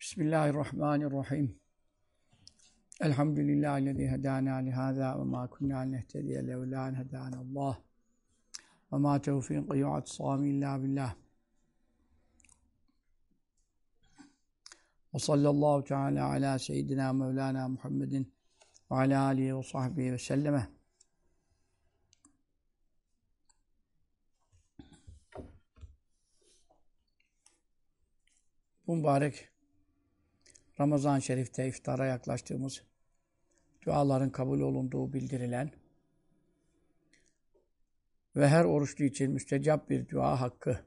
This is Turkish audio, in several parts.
بسم الله الرحمن الرحيم. الحمد لله الذي هدانا لهذا وما كنا لنهتدي لولا أن هدانا الله. وما توفيقي واعتصامي إلا بالله. وصلى الله تعالى على سيدنا مولانا محمد وعلى آله وصحبه وسلم. Bu mübarek Ramazan-ı Şerif'te iftara yaklaştığımız duaların kabul olunduğu bildirilen ve her oruçlu için müstecap bir dua hakkı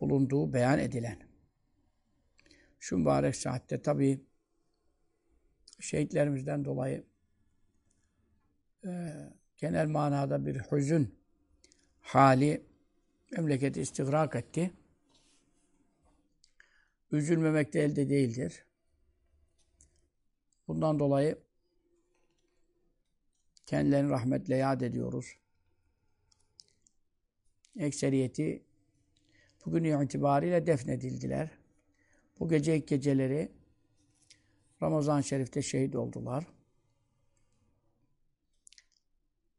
bulunduğu beyan edilen. Şu mübarek saatte tabi şehitlerimizden dolayı e, genel manada bir hüzün hali memleketi istigrak etti. Üzülmemek de elde değildir. Bundan dolayı kendilerini rahmetle yad ediyoruz. Ekseriyeti bugün itibariyle defnedildiler. Bu gece ilk geceleri Ramazan-ı Şerif'te şehit oldular.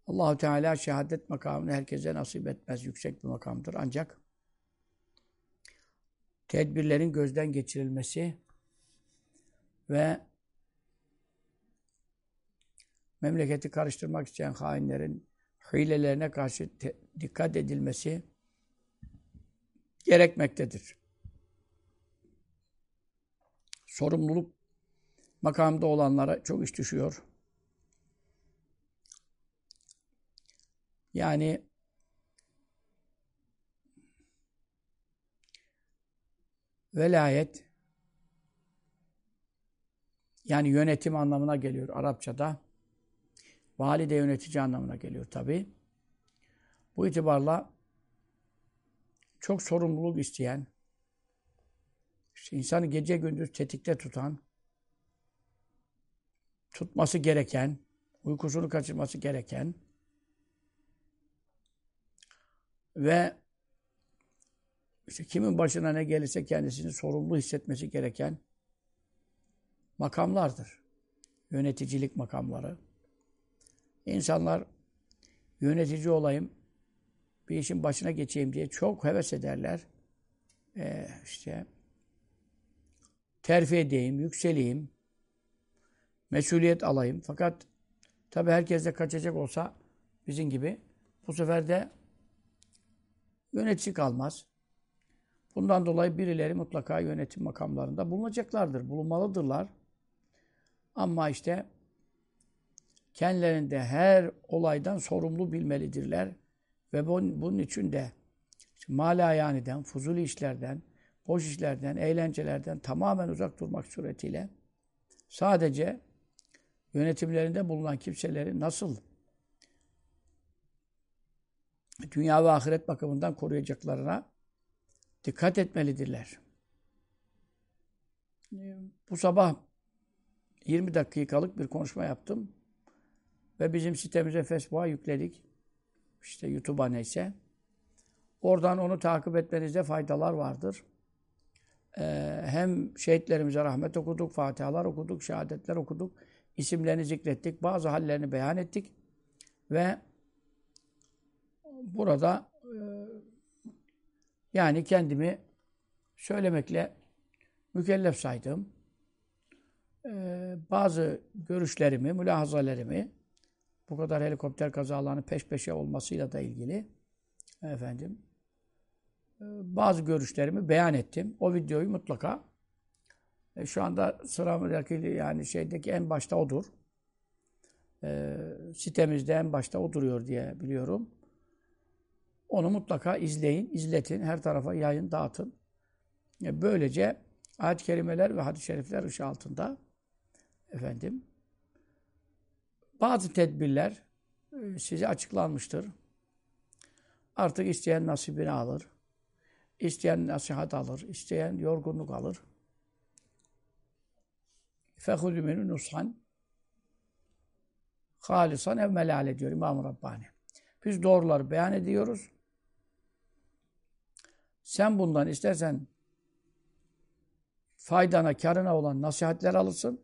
Allahu Teala şehadet makamını herkese nasip etmez. Yüksek bir makamdır. Ancak tedbirlerin gözden geçirilmesi ve memleketi karıştırmak isteyen hainlerin hilelerine karşı dikkat edilmesi gerekmektedir. Sorumluluk makamda olanlara çok iş düşüyor. Yani velayet yani yönetim anlamına geliyor Arapçada. Vali de yönetici anlamına geliyor tabi. Bu itibarla çok sorumluluk isteyen, işte insanı gece gündüz tetikte tutan, tutması gereken, uykusunu kaçırması gereken ve işte kimin başına ne gelirse kendisini sorumlu hissetmesi gereken makamlardır. Yöneticilik makamları. İnsanlar yönetici olayım, bir işin başına geçeyim diye çok heves ederler. Ee, işte terfi edeyim, yükseleyim, mesuliyet alayım. Fakat tabi herkes de kaçacak olsa bizim gibi bu sefer de yönetici kalmaz. Bundan dolayı birileri mutlaka yönetim makamlarında bulunacaklardır, bulunmalıdırlar. Ama işte kendilerinde her olaydan sorumlu bilmelidirler. Ve bunun için de işte malayaniden, fuzuli işlerden, boş işlerden, eğlencelerden tamamen uzak durmak suretiyle sadece yönetimlerinde bulunan kimseleri nasıl dünya ve ahiret bakımından koruyacaklarına dikkat etmelidirler. Bu sabah 20 dakikalık bir konuşma yaptım. Ve bizim sitemize Facebook'a yükledik. İşte YouTube'a neyse. Oradan onu takip etmenizde faydalar vardır. Ee, hem şehitlerimize rahmet okuduk, fatihalar okuduk, şehadetler okuduk. isimlerini zikrettik, bazı hallerini beyan ettik. Ve burada yani kendimi söylemekle mükellef saydım. Ee, bazı görüşlerimi, mülahazalarımı bu kadar helikopter kazalarının peş peşe olmasıyla da ilgili efendim e, bazı görüşlerimi beyan ettim. O videoyu mutlaka e, şu anda sıramdaki yani şeydeki en başta odur. E, sitemizde en başta o duruyor diye biliyorum. Onu mutlaka izleyin, izletin, her tarafa yayın, dağıtın. E, böylece ayet-i kerimeler ve hadis-i şerifler ışığı altında efendim bazı tedbirler e, size açıklanmıştır. Artık isteyen nasibini alır. isteyen nasihat alır. isteyen yorgunluk alır. فَخُذُ مِنُ nushan halisan ev melale diyor İmam Rabbani. Biz doğruları beyan ediyoruz. Sen bundan istersen faydana, karına olan nasihatler alırsın.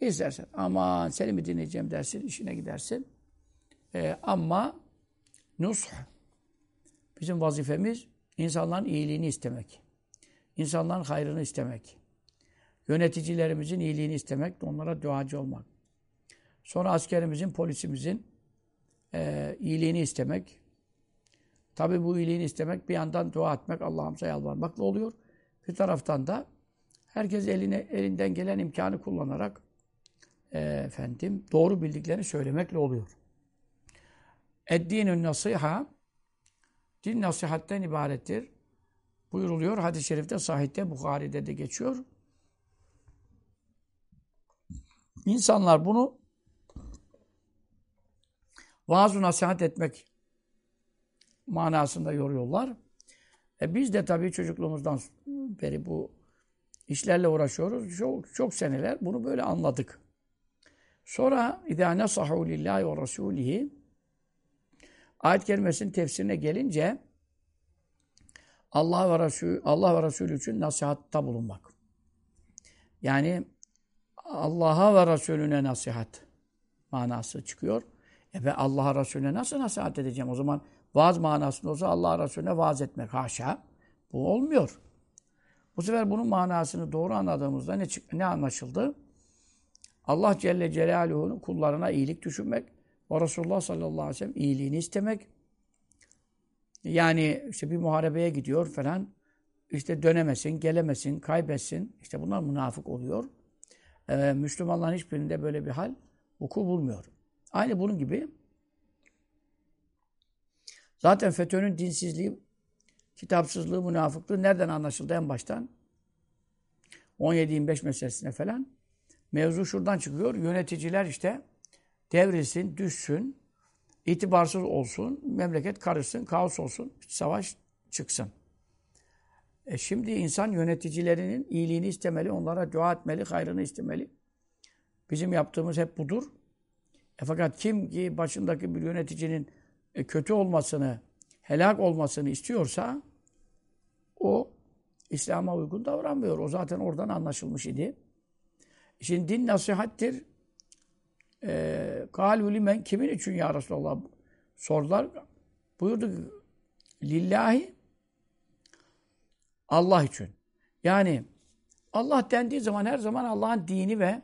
İstersen aman seni mi dinleyeceğim dersin, işine gidersin. Ee, ama nush, bizim vazifemiz insanların iyiliğini istemek. İnsanların hayrını istemek. Yöneticilerimizin iyiliğini istemek, onlara duacı olmak. Sonra askerimizin, polisimizin e, iyiliğini istemek. Tabi bu iyiliğini istemek bir yandan dua etmek, Allah'ımıza yalvarmakla oluyor. Bir taraftan da herkes eline elinden gelen imkanı kullanarak e, efendim doğru bildiklerini söylemekle oluyor. Eddinün nasiha din nasihatten ibarettir. Buyuruluyor hadis-i şerifte sahihte Bukhari'de de geçiyor. İnsanlar bunu vaaz nasihat etmek manasında yoruyorlar. E biz de tabii çocukluğumuzdan beri bu işlerle uğraşıyoruz. Çok, çok seneler bunu böyle anladık. Sonra اِذَا نَصَحُوا لِلّٰهِ وَرَسُولِهِ Ayet kelimesinin tefsirine gelince Allah ve Resulü, Allah ve Resulü için nasihatta bulunmak. Yani Allah'a ve Resulüne nasihat manası çıkıyor. E ben Allah'a Resulüne nasıl nasihat edeceğim? O zaman vaaz manasında olsa Allah'a Resulüne vaaz etmek. Haşa. Bu olmuyor. Bu sefer bunun manasını doğru anladığımızda ne, ne anlaşıldı? Allah Celle Celaluhu'nun kullarına iyilik düşünmek ve Resulullah sallallahu aleyhi ve sellem iyiliğini istemek. Yani işte bir muharebeye gidiyor falan. İşte dönemesin, gelemesin, kaybetsin. İşte bunlar münafık oluyor. Ee, Müslümanların hiçbirinde böyle bir hal vuku bulmuyor. Aynı bunun gibi zaten FETÖ'nün dinsizliği, kitapsızlığı, münafıklığı nereden anlaşıldı en baştan? 17-25 meselesine falan. Mevzu şuradan çıkıyor. Yöneticiler işte devrilsin, düşsün, itibarsız olsun, memleket karışsın, kaos olsun, savaş çıksın. E şimdi insan yöneticilerinin iyiliğini istemeli, onlara dua etmeli, hayrını istemeli. Bizim yaptığımız hep budur. E fakat kim ki başındaki bir yöneticinin e, kötü olmasını, helak olmasını istiyorsa o İslam'a uygun davranmıyor. O zaten oradan anlaşılmış idi. Şimdi din nasihattir. Kâlû limen kimin için ya Resulallah sordular. Buyurdu lillahi Allah için. Yani Allah dendiği zaman her zaman Allah'ın dini ve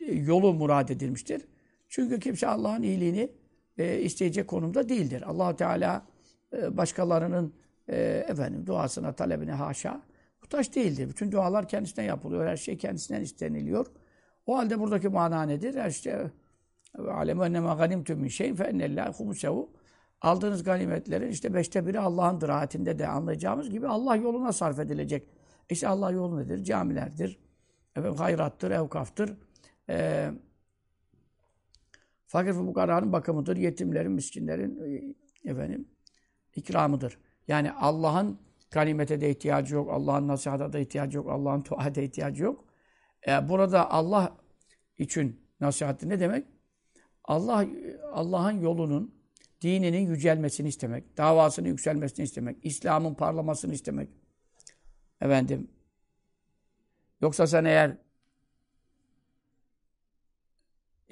e, yolu murad edilmiştir. Çünkü kimse Allah'ın iyiliğini e, isteyecek konumda değildir. allah Teala e, başkalarının e, efendim duasına, talebine haşa muhtaç değildir. Bütün dualar kendisinden yapılıyor. Her şey kendisinden isteniliyor. O halde buradaki mana nedir? İşte alemu ennema ganimtum min şeyin fe ennellâhi humusehu Aldığınız ganimetlerin işte beşte biri Allah'ın rahatinde de anlayacağımız gibi Allah yoluna sarf edilecek. İşte Allah yolu nedir? Camilerdir, efendim, hayrattır, evkaftır, e, fakir fukaranın bakımıdır, yetimlerin, miskinlerin e, efendim, ikramıdır. Yani Allah'ın kalimete de ihtiyacı yok, Allah'ın nasihata da ihtiyacı yok, Allah'ın tuada ihtiyacı yok. E, burada Allah için nasihatı ne demek? Allah Allah'ın yolunun, dininin yücelmesini istemek, davasının yükselmesini istemek, İslam'ın parlamasını istemek. Efendim, yoksa sen eğer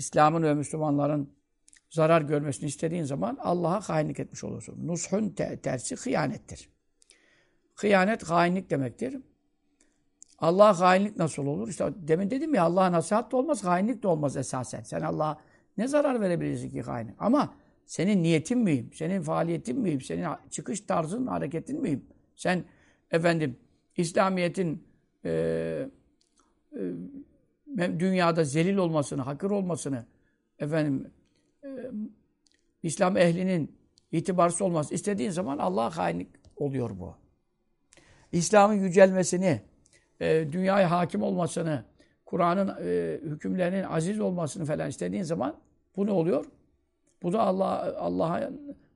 İslam'ın ve Müslümanların zarar görmesini istediğin zaman Allah'a hainlik etmiş olursun. Nushun te tersi hıyanettir. Hıyanet hainlik demektir. Allah'a hainlik nasıl olur? İşte demin dedim ya Allah'a nasihat da olmaz, hainlik de olmaz esasen. Sen Allah'a ne zarar verebilirsin ki hainlik? Ama senin niyetin miyim? Senin faaliyetin miyim? Senin çıkış tarzın, hareketin miyim? Sen efendim İslamiyet'in e, e, dünyada zelil olmasını, hakir olmasını, efendim e, İslam ehlinin itibarsız olmaz. İstediğin zaman Allah'a hainlik oluyor bu. İslam'ın yücelmesini, e, dünyaya hakim olmasını, Kur'an'ın e, hükümlerinin aziz olmasını falan istediğin zaman bu ne oluyor? Bu da Allah Allah'a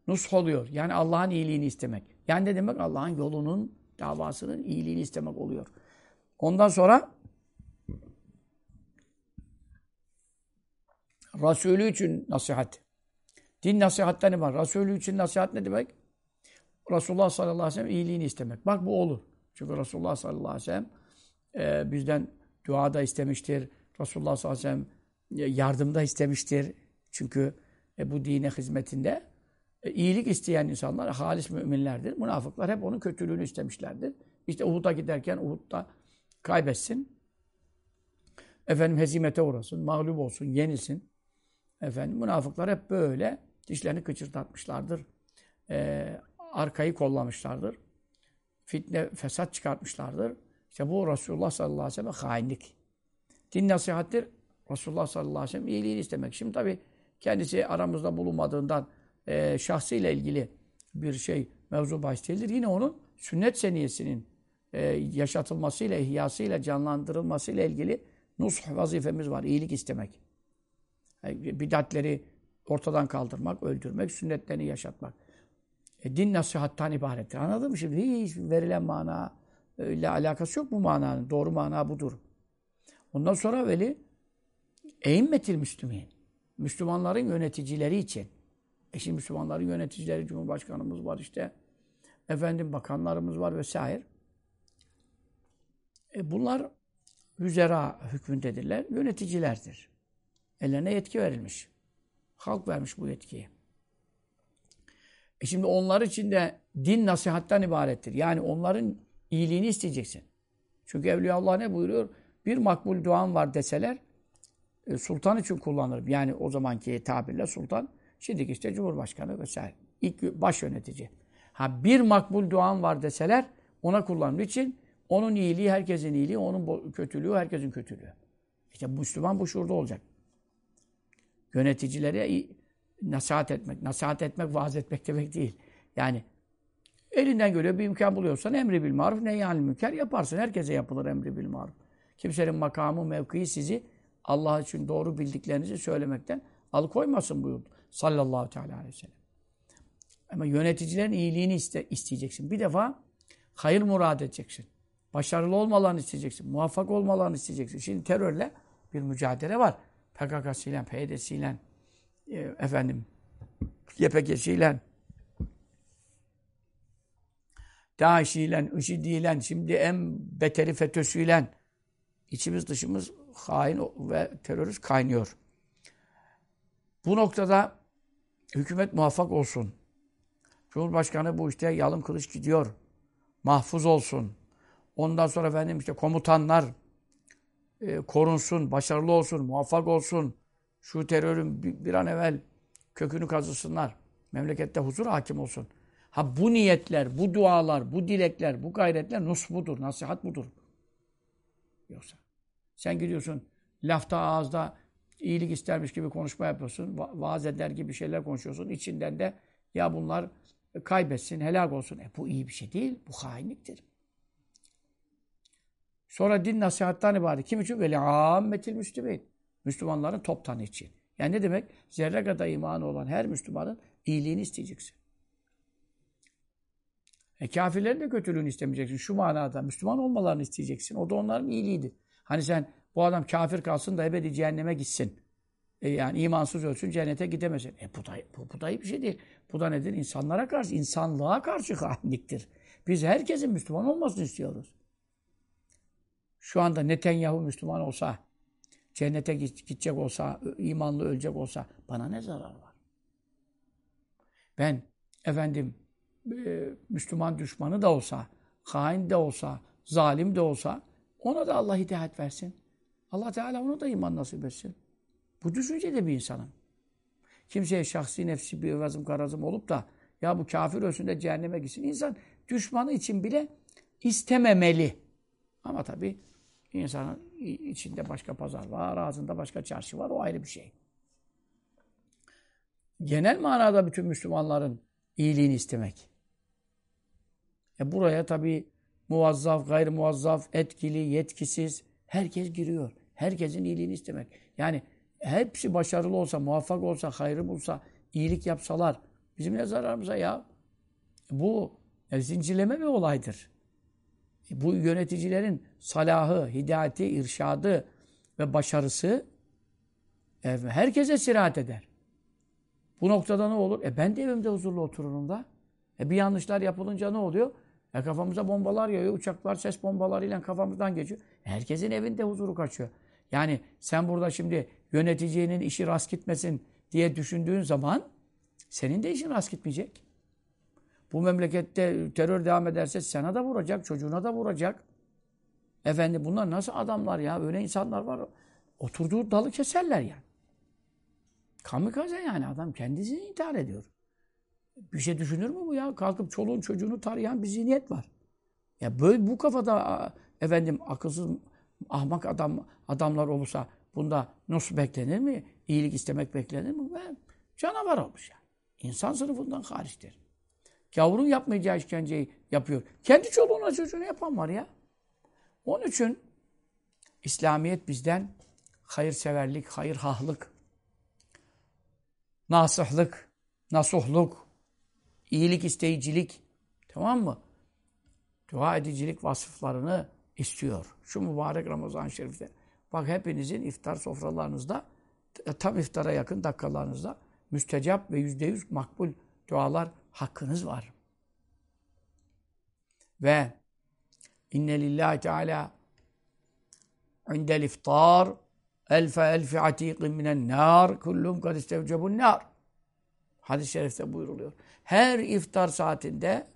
nush oluyor. Yani Allah'ın iyiliğini istemek. Yani ne demek? Allah'ın yolunun, davasının iyiliğini istemek oluyor. Ondan sonra Resulü için nasihat. Din nasihatten var? Resulü için nasihat ne demek? Resulullah sallallahu aleyhi ve sellem iyiliğini istemek. Bak bu olur. Çünkü Resulullah sallallahu aleyhi ve sellem e, bizden duada istemiştir. Resulullah sallallahu aleyhi ve sellem yardımda istemiştir. Çünkü e, bu dine hizmetinde e, iyilik isteyen insanlar halis müminlerdir. Münafıklar hep onun kötülüğünü istemişlerdir. İşte Uhud'a giderken Uhud'da kaybetsin. Efendim hezimete uğrasın, mağlup olsun, yenilsin. Efendim münafıklar hep böyle dişlerini kıçırdatmışlardır. Ee, arkayı kollamışlardır. Fitne, fesat çıkartmışlardır. İşte bu Resulullah sallallahu aleyhi ve sellem hainlik. Din nasihattir. Resulullah sallallahu aleyhi ve sellem iyiliğini istemek. Şimdi tabi kendisi aramızda bulunmadığından e, şahsıyla ilgili bir şey mevzu bahis. Yine onun sünnet seniyesinin e, yaşatılmasıyla, ihyasıyla, canlandırılmasıyla ilgili nush vazifemiz var. İyilik istemek. Bidatleri ortadan kaldırmak, öldürmek, sünnetlerini yaşatmak. E, din nasihattan ibarettir. Anladın mı şimdi? Hiç verilen mana ile alakası yok bu mananın. Doğru mana budur. Ondan sonra veli eğimmetil Müslümin. Müslümanların yöneticileri için. E şimdi Müslümanların yöneticileri, Cumhurbaşkanımız var işte. Efendim bakanlarımız var vesaire. E bunlar hüzera hükmündedirler, yöneticilerdir. Ellerine yetki verilmiş. Halk vermiş bu yetkiyi. E şimdi onlar için de din nasihattan ibarettir. Yani onların iyiliğini isteyeceksin. Çünkü Evliya Allah ne buyuruyor? Bir makbul duan var deseler e, sultan için kullanır. Yani o zamanki tabirle sultan. Şimdiki işte cumhurbaşkanı vesaire. İlk baş yönetici. Ha bir makbul duan var deseler ona kullanır. için onun iyiliği herkesin iyiliği, onun kötülüğü herkesin kötülüğü. İşte Müslüman bu şurada olacak. Yöneticilere nasihat etmek. Nasihat etmek, vaaz etmek demek değil. Yani elinden göre bir imkan buluyorsan emri bil maruf ne yani münker yaparsın. Herkese yapılır emri bil maruf. Kimsenin makamı, mevkii sizi Allah için doğru bildiklerinizi söylemekten alıkoymasın buyurdu. Sallallahu teala aleyhi ve sellem. Ama yöneticilerin iyiliğini iste, isteyeceksin. Bir defa hayır murad edeceksin. Başarılı olmalarını isteyeceksin. Muvaffak olmalarını isteyeceksin. Şimdi terörle bir mücadele var. PKK'sıyla, PYD'siyle, e, efendim, YPG'siyle, DAEŞ'iyle, IŞİD'iyle, şimdi en beteri FETÖ'süyle içimiz dışımız hain ve terörist kaynıyor. Bu noktada hükümet muvaffak olsun. Cumhurbaşkanı bu işte yalın kılıç gidiyor. Mahfuz olsun. Ondan sonra efendim işte komutanlar e, korunsun, başarılı olsun, muvaffak olsun. Şu terörün bir, bir an evvel kökünü kazısınlar. Memlekette huzur hakim olsun. Ha bu niyetler, bu dualar, bu dilekler, bu gayretler nus budur, nasihat budur. Yoksa sen gidiyorsun lafta ağızda iyilik istermiş gibi konuşma yapıyorsun. Va vaaz eder gibi şeyler konuşuyorsun. İçinden de ya bunlar kaybetsin, helak olsun. E bu iyi bir şey değil. Bu hainliktir. Sonra din nasihattan ibaret. Kim için? Veli ammetil müslümin. Müslümanların toptanı için. Yani ne demek? Zerre kadar imanı olan her Müslümanın iyiliğini isteyeceksin. E kafirlerin de kötülüğünü istemeyeceksin. Şu manada Müslüman olmalarını isteyeceksin. O da onların iyiliğidir. Hani sen bu adam kafir kalsın da ebedi cehenneme gitsin. E yani imansız ölsün cennete gidemesin. E bu da, bu, bu da iyi bir şey değil. Bu da nedir? İnsanlara karşı, insanlığa karşı hainliktir. Biz herkesin Müslüman olmasını istiyoruz. Şu anda Netanyahu Müslüman olsa, cennete gidecek olsa, imanlı ölecek olsa bana ne zarar var? Ben efendim e, Müslüman düşmanı da olsa, hain de olsa, zalim de olsa ona da Allah hidayet versin. Allah Teala ona da iman nasip etsin. Bu düşüncede bir insanım. Kimseye şahsi nefsi bir ıvazım karazım olup da ya bu kafir ölsün de cehenneme gitsin. İnsan düşmanı için bile istememeli. Ama tabii insanın içinde başka pazar var, ağzında başka çarşı var. O ayrı bir şey. Genel manada bütün Müslümanların iyiliğini istemek. E buraya tabii muvazzaf, gayr muvazzaf, etkili, yetkisiz herkes giriyor. Herkesin iyiliğini istemek. Yani hepsi başarılı olsa, muvaffak olsa, hayrı bulsa, iyilik yapsalar bizim ne zararımıza ya? Bu e, zincirleme bir olaydır. E, bu yöneticilerin salahı, hidayeti, irşadı ve başarısı e, herkese sirahat eder. Bu noktada ne olur? E ben de evimde huzurlu otururum da. E bir yanlışlar yapılınca ne oluyor? E kafamıza bombalar yağıyor, uçaklar ses bombalarıyla kafamızdan geçiyor. Herkesin evinde huzuru kaçıyor. Yani sen burada şimdi yöneticinin işi rast gitmesin diye düşündüğün zaman senin de işin rast gitmeyecek. Bu memlekette terör devam ederse sana da vuracak, çocuğuna da vuracak. Efendim bunlar nasıl adamlar ya? Öyle insanlar var. Oturduğu dalı keserler yani. Kamikaze yani adam kendisini intihar ediyor. Bir şey düşünür mü bu ya? Kalkıp çoluğun çocuğunu tarayan bir zihniyet var. Ya böyle bu kafada efendim akılsız ahmak adam adamlar olursa bunda nasıl beklenir mi? İyilik istemek beklenir mi? Ben canavar olmuş yani. İnsan sınıfından hariçtir. Gavurun yapmayacağı işkenceyi yapıyor. Kendi çoluğuna çocuğuna yapan var ya. Onun için İslamiyet bizden hayırseverlik, hayırhahlık, nasıhlık, nasuhluk, iyilik isteyicilik, tamam mı? Dua edicilik vasıflarını istiyor. Şu mübarek Ramazan-ı Şerif'te. Bak hepinizin iftar sofralarınızda, tam iftara yakın dakikalarınızda müstecap ve yüzde yüz makbul dualar hakkınız var. Ve inne lillahi teala indel iftar elfe elfi atiqin minen nar kullum kad istevcebun nar. Hadis-i şerifte buyruluyor. Her iftar saatinde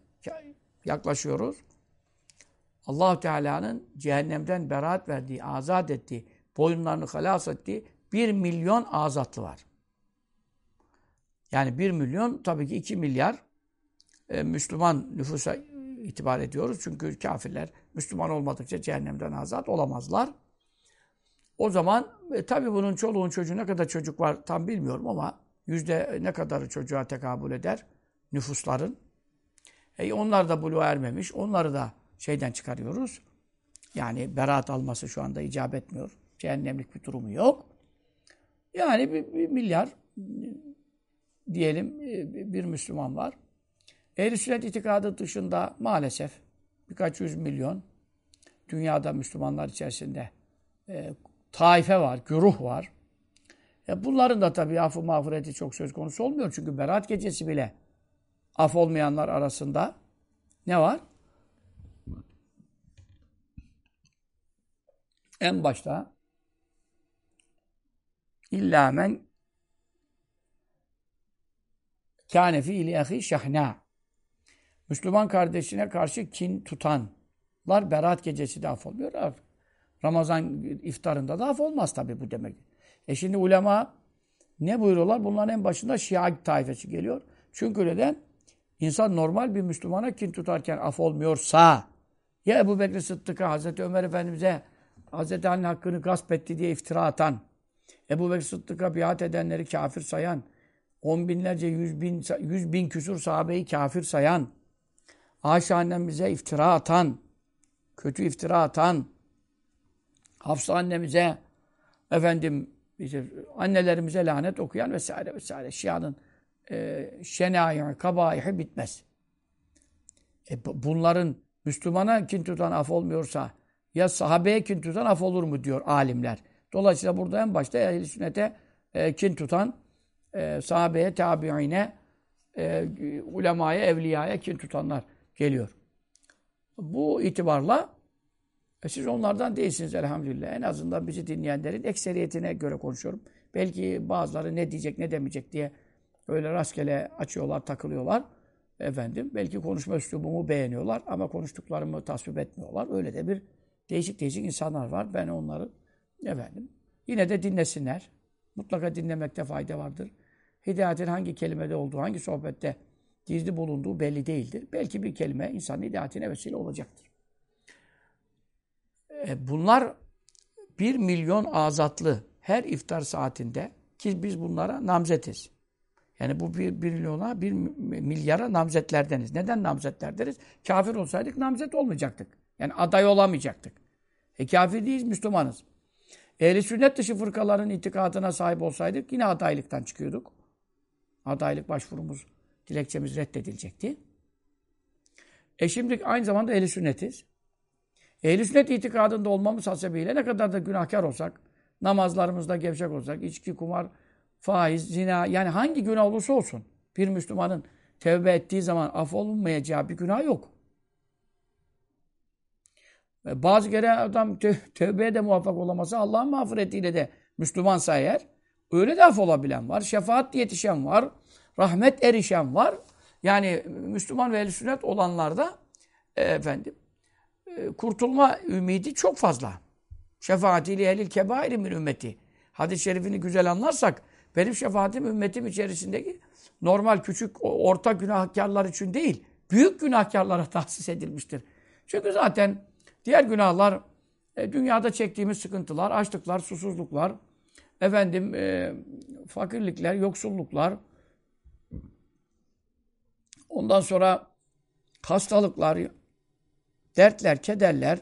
yaklaşıyoruz. allah Teala'nın cehennemden beraat verdiği, azat ettiği, boyunlarını halas ettiği bir milyon azatlı var. Yani bir milyon tabii ki iki milyar e, Müslüman nüfusa itibar ediyoruz. Çünkü kafirler Müslüman olmadıkça cehennemden azat olamazlar. O zaman e, tabii bunun çoluğun çocuğu ne kadar çocuk var tam bilmiyorum ama yüzde ne kadarı çocuğa tekabül eder nüfusların. E, onlar da buluğa ermemiş. Onları da şeyden çıkarıyoruz. Yani beraat alması şu anda icap etmiyor. Cehennemlik bir durumu yok. Yani bir, bir milyar diyelim e, bir Müslüman var. Ehl-i sünnet itikadı dışında maalesef birkaç yüz milyon dünyada Müslümanlar içerisinde e, taife var, güruh var. E bunların da tabii affı mağfireti çok söz konusu olmuyor. Çünkü Berat gecesi bile af olmayanlar arasında ne var? En başta illa men kâne fi ilahi şahna Müslüman kardeşine karşı kin tutanlar Berat gecesi de af. Ramazan iftarında da af olmaz tabi bu demek. E şimdi ulema ne buyuruyorlar? Bunların en başında Şia taifesi geliyor. Çünkü neden? İnsan normal bir Müslümana kin tutarken af olmuyorsa ya Ebu Bekir Sıddık'a, Hazreti Ömer Efendimiz'e Hazreti Ali'nin hakkını gasp etti diye iftira atan, Ebu Bekir Sıddık'a biat edenleri kafir sayan, on binlerce, yüz bin, yüz bin küsur sahabeyi kafir sayan, Ayşe annemize iftira atan, kötü iftira atan, Hafsa annemize, efendim işte annelerimize lanet okuyan vesaire vesaire. Şia'nın e, şenai, kabaihi bitmez. E, bunların Müslümana kin tutan af olmuyorsa ya sahabeye kin tutan af olur mu diyor alimler. Dolayısıyla burada en başta ehl sünnete e, kin tutan e, sahabeye, tabiine, e, ulemaya, evliyaya kin tutanlar geliyor. Bu itibarla e siz onlardan değilsiniz elhamdülillah. En azından bizi dinleyenlerin ekseriyetine göre konuşuyorum. Belki bazıları ne diyecek ne demeyecek diye öyle rastgele açıyorlar, takılıyorlar. Efendim belki konuşma üslubumu beğeniyorlar ama konuştuklarımı tasvip etmiyorlar. Öyle de bir değişik değişik insanlar var. Ben onları efendim yine de dinlesinler. Mutlaka dinlemekte fayda vardır. Hidayetin hangi kelimede olduğu, hangi sohbette gizli bulunduğu belli değildir. Belki bir kelime insanın hidayetine vesile olacaktır. E, bunlar bir milyon azatlı her iftar saatinde ki biz bunlara namzetiz. Yani bu bir, bir milyona, bir milyara namzetlerdeniz. Neden namzetlerdeniz? Kafir olsaydık namzet olmayacaktık. Yani aday olamayacaktık. E kafir değiliz, Müslümanız. Ehli sünnet dışı fırkaların itikadına sahip olsaydık yine adaylıktan çıkıyorduk. Adaylık başvurumuz, dilekçemiz reddedilecekti. E şimdi aynı zamanda ehli sünnetiz. Ehli sünnet itikadında olmamız hasebiyle ne kadar da günahkar olsak, namazlarımızda gevşek olsak, içki, kumar, faiz, zina yani hangi günah olursa olsun bir Müslümanın tevbe ettiği zaman af olunmayacağı bir günah yok. Bazı kere adam tövbeye de muvaffak olamasa Allah'ın mağfiretiyle de Müslümansa eğer öyle de af olabilen var. Şefaat yetişen var. Rahmet erişen var. Yani Müslüman ve sünnet olanlarda e, efendim e, kurtulma ümidi çok fazla. Şefaatiyle ehlil kebairi min ümmeti. Hadis-i şerifini güzel anlarsak benim şefaatim ümmetim içerisindeki normal küçük orta günahkarlar için değil, büyük günahkarlara tahsis edilmiştir. Çünkü zaten diğer günahlar e, dünyada çektiğimiz sıkıntılar, açlıklar, susuzluklar, efendim e, fakirlikler, yoksulluklar, ondan sonra hastalıklar, dertler, kederler,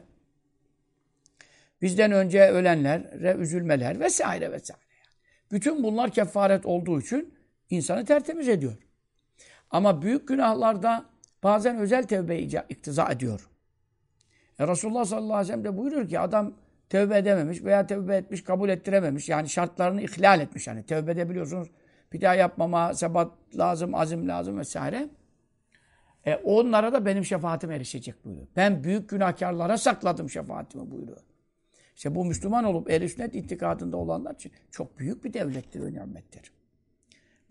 bizden önce ölenlere üzülmeler vesaire vesaire. Bütün bunlar kefaret olduğu için insanı tertemiz ediyor. Ama büyük günahlarda bazen özel tevbe iktiza ediyor. E Resulullah sallallahu aleyhi ve sellem de buyuruyor ki adam tevbe edememiş veya tevbe etmiş kabul ettirememiş. Yani şartlarını ihlal etmiş. Yani tevbe edebiliyorsunuz. Bir daha yapmama sebat lazım, azim lazım vesaire. E onlara da benim şefaatim erişecek buyuruyor. Ben büyük günahkarlara sakladım şefaatimi buyuruyor. İşte bu Müslüman olup ehl sünnet itikadında olanlar için çok büyük bir devlettir ve nimettir.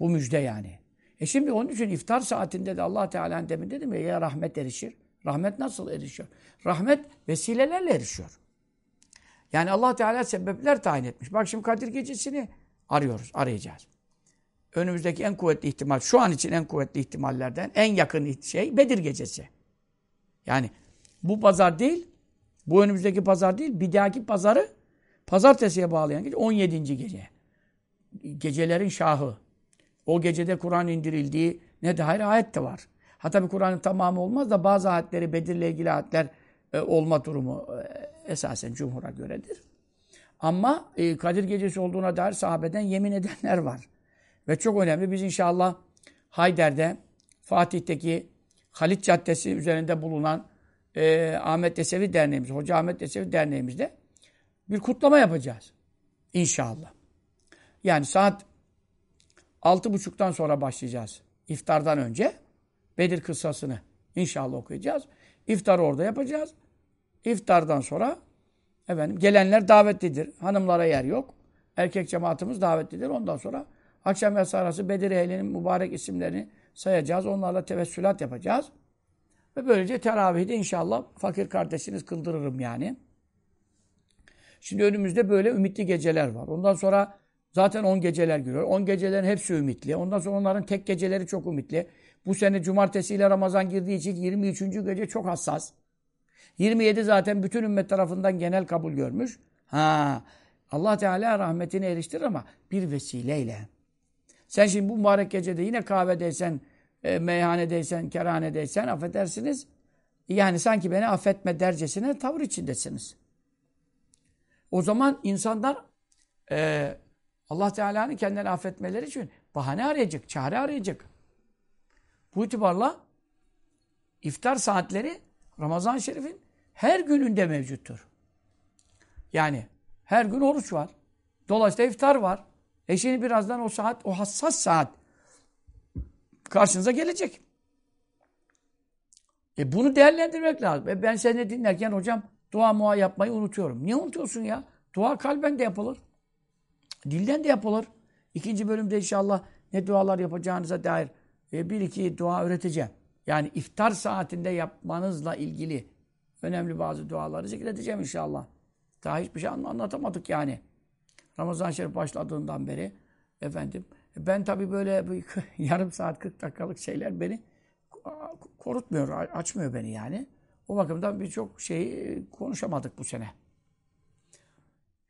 Bu müjde yani. E şimdi onun için iftar saatinde de Allah Teala'nın demin dedim ya, ya rahmet erişir. Rahmet nasıl erişiyor? Rahmet vesilelerle erişiyor. Yani Allah Teala sebepler tayin etmiş. Bak şimdi Kadir Gecesi'ni arıyoruz, arayacağız. Önümüzdeki en kuvvetli ihtimal, şu an için en kuvvetli ihtimallerden en yakın şey Bedir Gecesi. Yani bu pazar değil, bu önümüzdeki pazar değil, bir dahaki pazarı pazartesiye bağlayan gece 17. gece. Gecelerin şahı. O gecede Kur'an indirildiği ne dair ayet de var. Ha tabi Kur'an'ın tamamı olmaz da bazı ayetleri, Bedir'le ilgili ayetler e, olma durumu e, esasen cumhura göredir. Ama e, Kadir Gecesi olduğuna dair sahabeden yemin edenler var. Ve çok önemli. Biz inşallah Hayder'de, Fatih'teki Halit Caddesi üzerinde bulunan e, Ahmet Yesevi Derneğimiz, Hoca Ahmet Yesevi Derneğimizde bir kutlama yapacağız. İnşallah. Yani saat altı buçuktan sonra başlayacağız. İftardan önce Bedir kıssasını inşallah okuyacağız. İftarı orada yapacağız. İftardan sonra efendim gelenler davetlidir. Hanımlara yer yok. Erkek cemaatimiz davetlidir. Ondan sonra akşam yatsı arası Bedir ehlinin mübarek isimlerini sayacağız. Onlarla tevessülat yapacağız. Ve böylece teravihde inşallah fakir kardeşiniz kıldırırım yani. Şimdi önümüzde böyle ümitli geceler var. Ondan sonra zaten 10 geceler giriyor. 10 gecelerin hepsi ümitli. Ondan sonra onların tek geceleri çok ümitli. Bu sene cumartesiyle Ramazan girdiği için 23. gece çok hassas. 27 zaten bütün ümmet tarafından genel kabul görmüş. Ha, Allah Teala rahmetine eriştirir ama bir vesileyle. Sen şimdi bu mübarek gecede yine kahvedeysen, e, meyhanedeysen, kerhanedeysen affedersiniz. Yani sanki beni affetme dercesine tavır içindesiniz. O zaman insanlar e, Allah Teala'nın kendini affetmeleri için bahane arayacak, çare arayacak. Bu itibarla iftar saatleri Ramazan-ı Şerif'in her gününde mevcuttur. Yani her gün oruç var. Dolayısıyla iftar var. E şimdi birazdan o saat, o hassas saat karşınıza gelecek. E bunu değerlendirmek lazım. E ben seni dinlerken hocam dua mua yapmayı unutuyorum. Niye unutuyorsun ya? Dua kalben de yapılır. Dilden de yapılır. İkinci bölümde inşallah ne dualar yapacağınıza dair e, bir iki dua öğreteceğim. Yani iftar saatinde yapmanızla ilgili önemli bazı duaları zikredeceğim inşallah. Daha hiçbir şey anlatamadık yani. Ramazan Şerif başladığından beri efendim. E, ben tabii böyle bir yarım saat 40 dakikalık şeyler beni korutmuyor, açmıyor beni yani. O bakımdan birçok şey e, konuşamadık bu sene.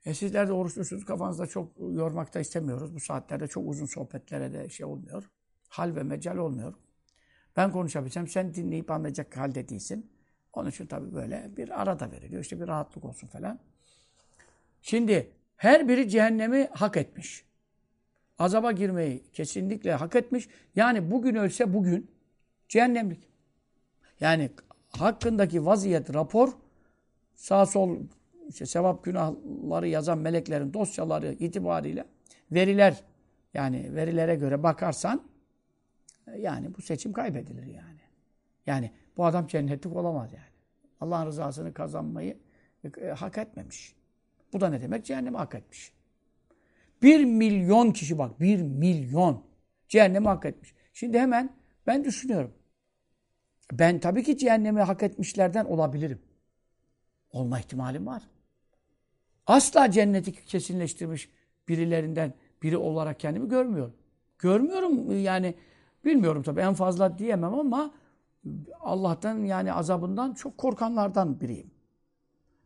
E sizler de oruçlusunuz. Kafanızda çok yormakta istemiyoruz. Bu saatlerde çok uzun sohbetlere de şey olmuyor. hal ve mecal olmuyor. Ben konuşabilsem sen dinleyip anlayacak halde değilsin. Onun için tabii böyle bir arada veriliyor. İşte bir rahatlık olsun falan. Şimdi her biri cehennemi hak etmiş. Azaba girmeyi kesinlikle hak etmiş. Yani bugün ölse bugün cehennemlik. Yani hakkındaki vaziyet, rapor sağ sol işte sevap günahları yazan meleklerin dosyaları itibariyle veriler yani verilere göre bakarsan yani bu seçim kaybedilir yani. Yani bu adam cennetlik olamaz yani. Allah'ın rızasını kazanmayı e, hak etmemiş. Bu da ne demek? Cehennemi hak etmiş. Bir milyon kişi bak, bir milyon cehennemi hak etmiş. Şimdi hemen ben düşünüyorum. Ben tabii ki cehennemi hak etmişlerden olabilirim. Olma ihtimalim var. Asla cenneti kesinleştirmiş birilerinden biri olarak kendimi görmüyorum. Görmüyorum yani bilmiyorum tabii en fazla diyemem ama Allah'tan yani azabından çok korkanlardan biriyim.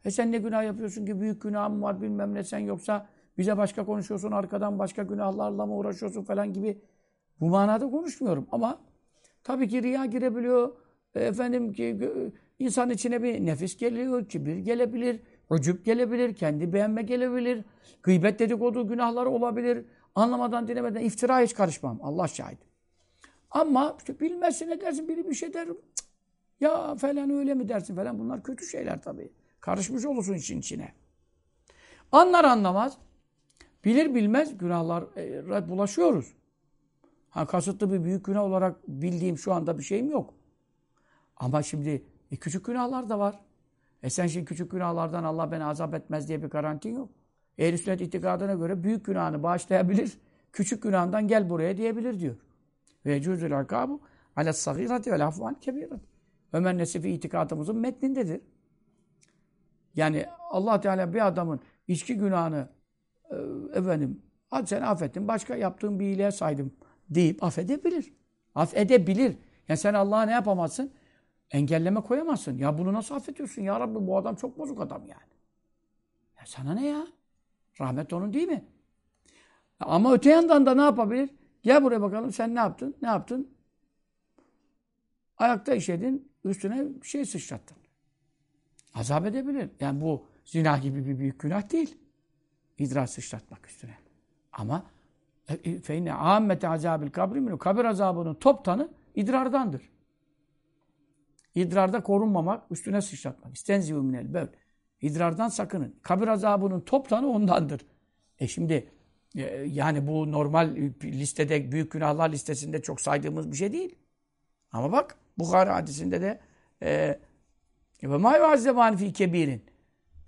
E sen ne günah yapıyorsun ki büyük günahım var bilmem ne sen yoksa bize başka konuşuyorsun arkadan başka günahlarla mı uğraşıyorsun falan gibi bu manada konuşmuyorum ama tabii ki riya girebiliyor. E, efendim ki insan içine bir nefis geliyor, kibir gelebilir, ucup gelebilir, kendi beğenme gelebilir, gıybet dedikodu günahları olabilir. Anlamadan dinlemeden iftira hiç karışmam. Allah şahit. Ama işte bilmezsin ne dersin biri bir şey der. Ya falan öyle mi dersin falan. Bunlar kötü şeyler tabii. Karışmış olursun için içine. Anlar anlamaz. Bilir bilmez günahlara bulaşıyoruz. Ha, kasıtlı bir büyük günah olarak bildiğim şu anda bir şeyim yok. Ama şimdi e, küçük günahlar da var. E sen şimdi küçük günahlardan Allah beni azap etmez diye bir garantin yok. Ehl-i sünnet itikadına göre büyük günahını bağışlayabilir. Küçük günahından gel buraya diyebilir diyor. Ve cüzül akabu ala sagirati ve afvan kebirat. Ömer Nesifi itikadımızın metnindedir. Yani Allah Teala bir adamın içki günahını e, efendim hadi sen affettin başka yaptığın bir iyiliğe saydım deyip affedebilir. Affedebilir. Yani sen Allah'a ne yapamazsın? Engelleme koyamazsın. Ya bunu nasıl affediyorsun? Ya Rabbi bu adam çok bozuk adam yani. Ya sana ne ya? Rahmet onun değil mi? Ama öte yandan da ne yapabilir? Gel buraya bakalım sen ne yaptın? Ne yaptın? Ayakta işedin, üstüne bir şey sıçrattın. Azap edebilir. Yani bu zina gibi bir büyük günah değil. İdrar sıçratmak üstüne. Ama feyne ammete azabil kabri minu. Kabir azabının toptanı idrardandır. İdrarda korunmamak, üstüne sıçratmak. İstenzivu minel böyle. İdrardan sakının. Kabir azabının toptanı ondandır. E şimdi e, yani bu normal listede, büyük günahlar listesinde çok saydığımız bir şey değil. Ama bak Bukhari hadisinde de e, ve ma yuazzebani fi kebirin.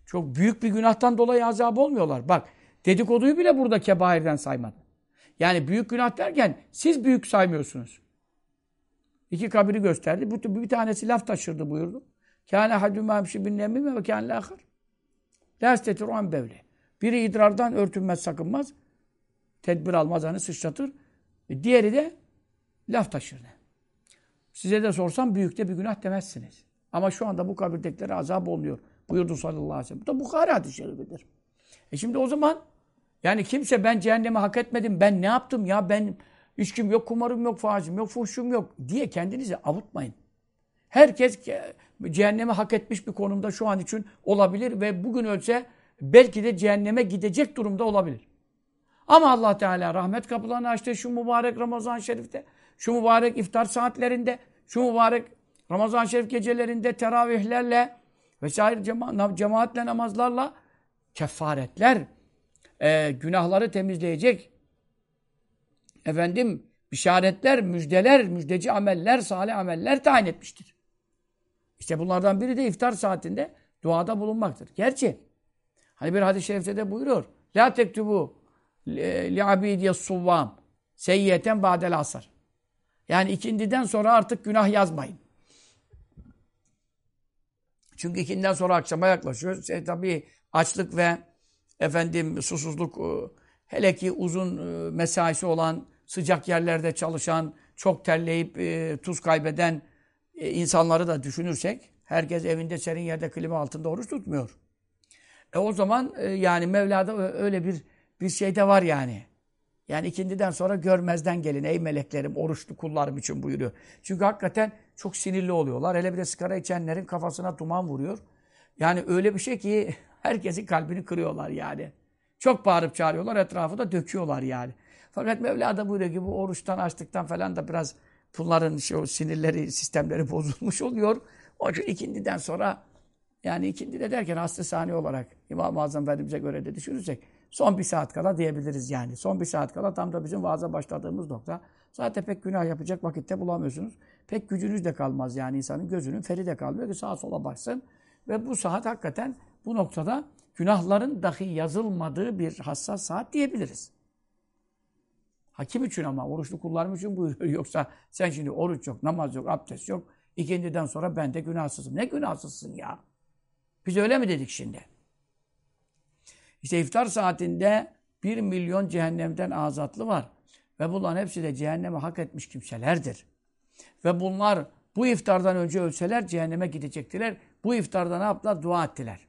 Çok büyük bir günahtan dolayı azap olmuyorlar. Bak dedikoduyu bile burada kebairden saymadı. Yani büyük günah derken siz büyük saymıyorsunuz. İki kabiri gösterdi. Bu, bir tanesi laf taşırdı buyurdu. Kâne hadûmâ hemşi bin nemmime ve kâne lâhır. Lâ estetiru an bevle. Biri idrardan örtünmez, sakınmaz. Tedbir almaz, hani sıçratır. E, diğeri de laf taşırdı. Size de sorsam büyükte bir günah demezsiniz. Ama şu anda bu kabirdekilere azap oluyor. Buyurdu sallallahu aleyhi ve sellem. Bu da Bukhari hadis-i şerifidir. E şimdi o zaman yani kimse ben cehennemi hak etmedim, ben ne yaptım ya ben içkim yok, kumarım yok, faizim yok, fuhşum yok diye kendinizi avutmayın. Herkes cehennemi hak etmiş bir konumda şu an için olabilir ve bugün ölse belki de cehenneme gidecek durumda olabilir. Ama Allah Teala rahmet kapılarını açtı şu mübarek Ramazan şerifte, şu mübarek iftar saatlerinde, şu mübarek Ramazan şerif gecelerinde teravihlerle vesaire cema cemaatle namazlarla kefaretler, e, günahları temizleyecek efendim işaretler, müjdeler, müjdeci ameller, salih ameller tayin etmiştir. İşte bunlardan biri de iftar saatinde duada bulunmaktır. Gerçi hani bir hadis-i şerifte de buyuruyor. La tektubu li abidiyes suvvam seyyiyeten ba'del asar. Yani ikindiden sonra artık günah yazmayın. Çünkü ikinden sonra akşama yaklaşıyor. E, tabii açlık ve efendim susuzluk e, hele ki uzun e, mesaisi olan sıcak yerlerde çalışan, çok terleyip e, tuz kaybeden insanları da düşünürsek, herkes evinde serin yerde klima altında oruç tutmuyor. E o zaman yani Mevla'da öyle bir bir şey de var yani. Yani ikindiden sonra görmezden gelin ey meleklerim, oruçlu kullarım için buyuruyor. Çünkü hakikaten çok sinirli oluyorlar. Hele bir de sigara içenlerin kafasına duman vuruyor. Yani öyle bir şey ki herkesin kalbini kırıyorlar yani. Çok bağırıp çağırıyorlar, etrafı da döküyorlar yani. Fakat Mevla da buyuruyor ki bu oruçtan, açtıktan falan da biraz bunların şu sinirleri, sistemleri bozulmuş oluyor. Onun için ikindiden sonra yani ikindi de derken aslı saniye olarak İmam-ı Azam Efendimiz'e göre de düşünürsek son bir saat kala diyebiliriz yani. Son bir saat kala tam da bizim vaaza başladığımız nokta. Zaten pek günah yapacak vakitte bulamıyorsunuz. Pek gücünüz de kalmaz yani insanın gözünün feri de kalmıyor ki sağa sola baksın. Ve bu saat hakikaten bu noktada günahların dahi yazılmadığı bir hassas saat diyebiliriz. Hakim için ama oruçlu kullarım için buyuruyor. Yoksa sen şimdi oruç yok, namaz yok, abdest yok. İkindiden sonra ben de günahsızım. Ne günahsızsın ya? Biz öyle mi dedik şimdi? İşte iftar saatinde bir milyon cehennemden azatlı var. Ve bunların hepsi de cehenneme hak etmiş kimselerdir. Ve bunlar bu iftardan önce ölseler cehenneme gidecektiler. Bu iftarda ne yaptılar? Dua ettiler.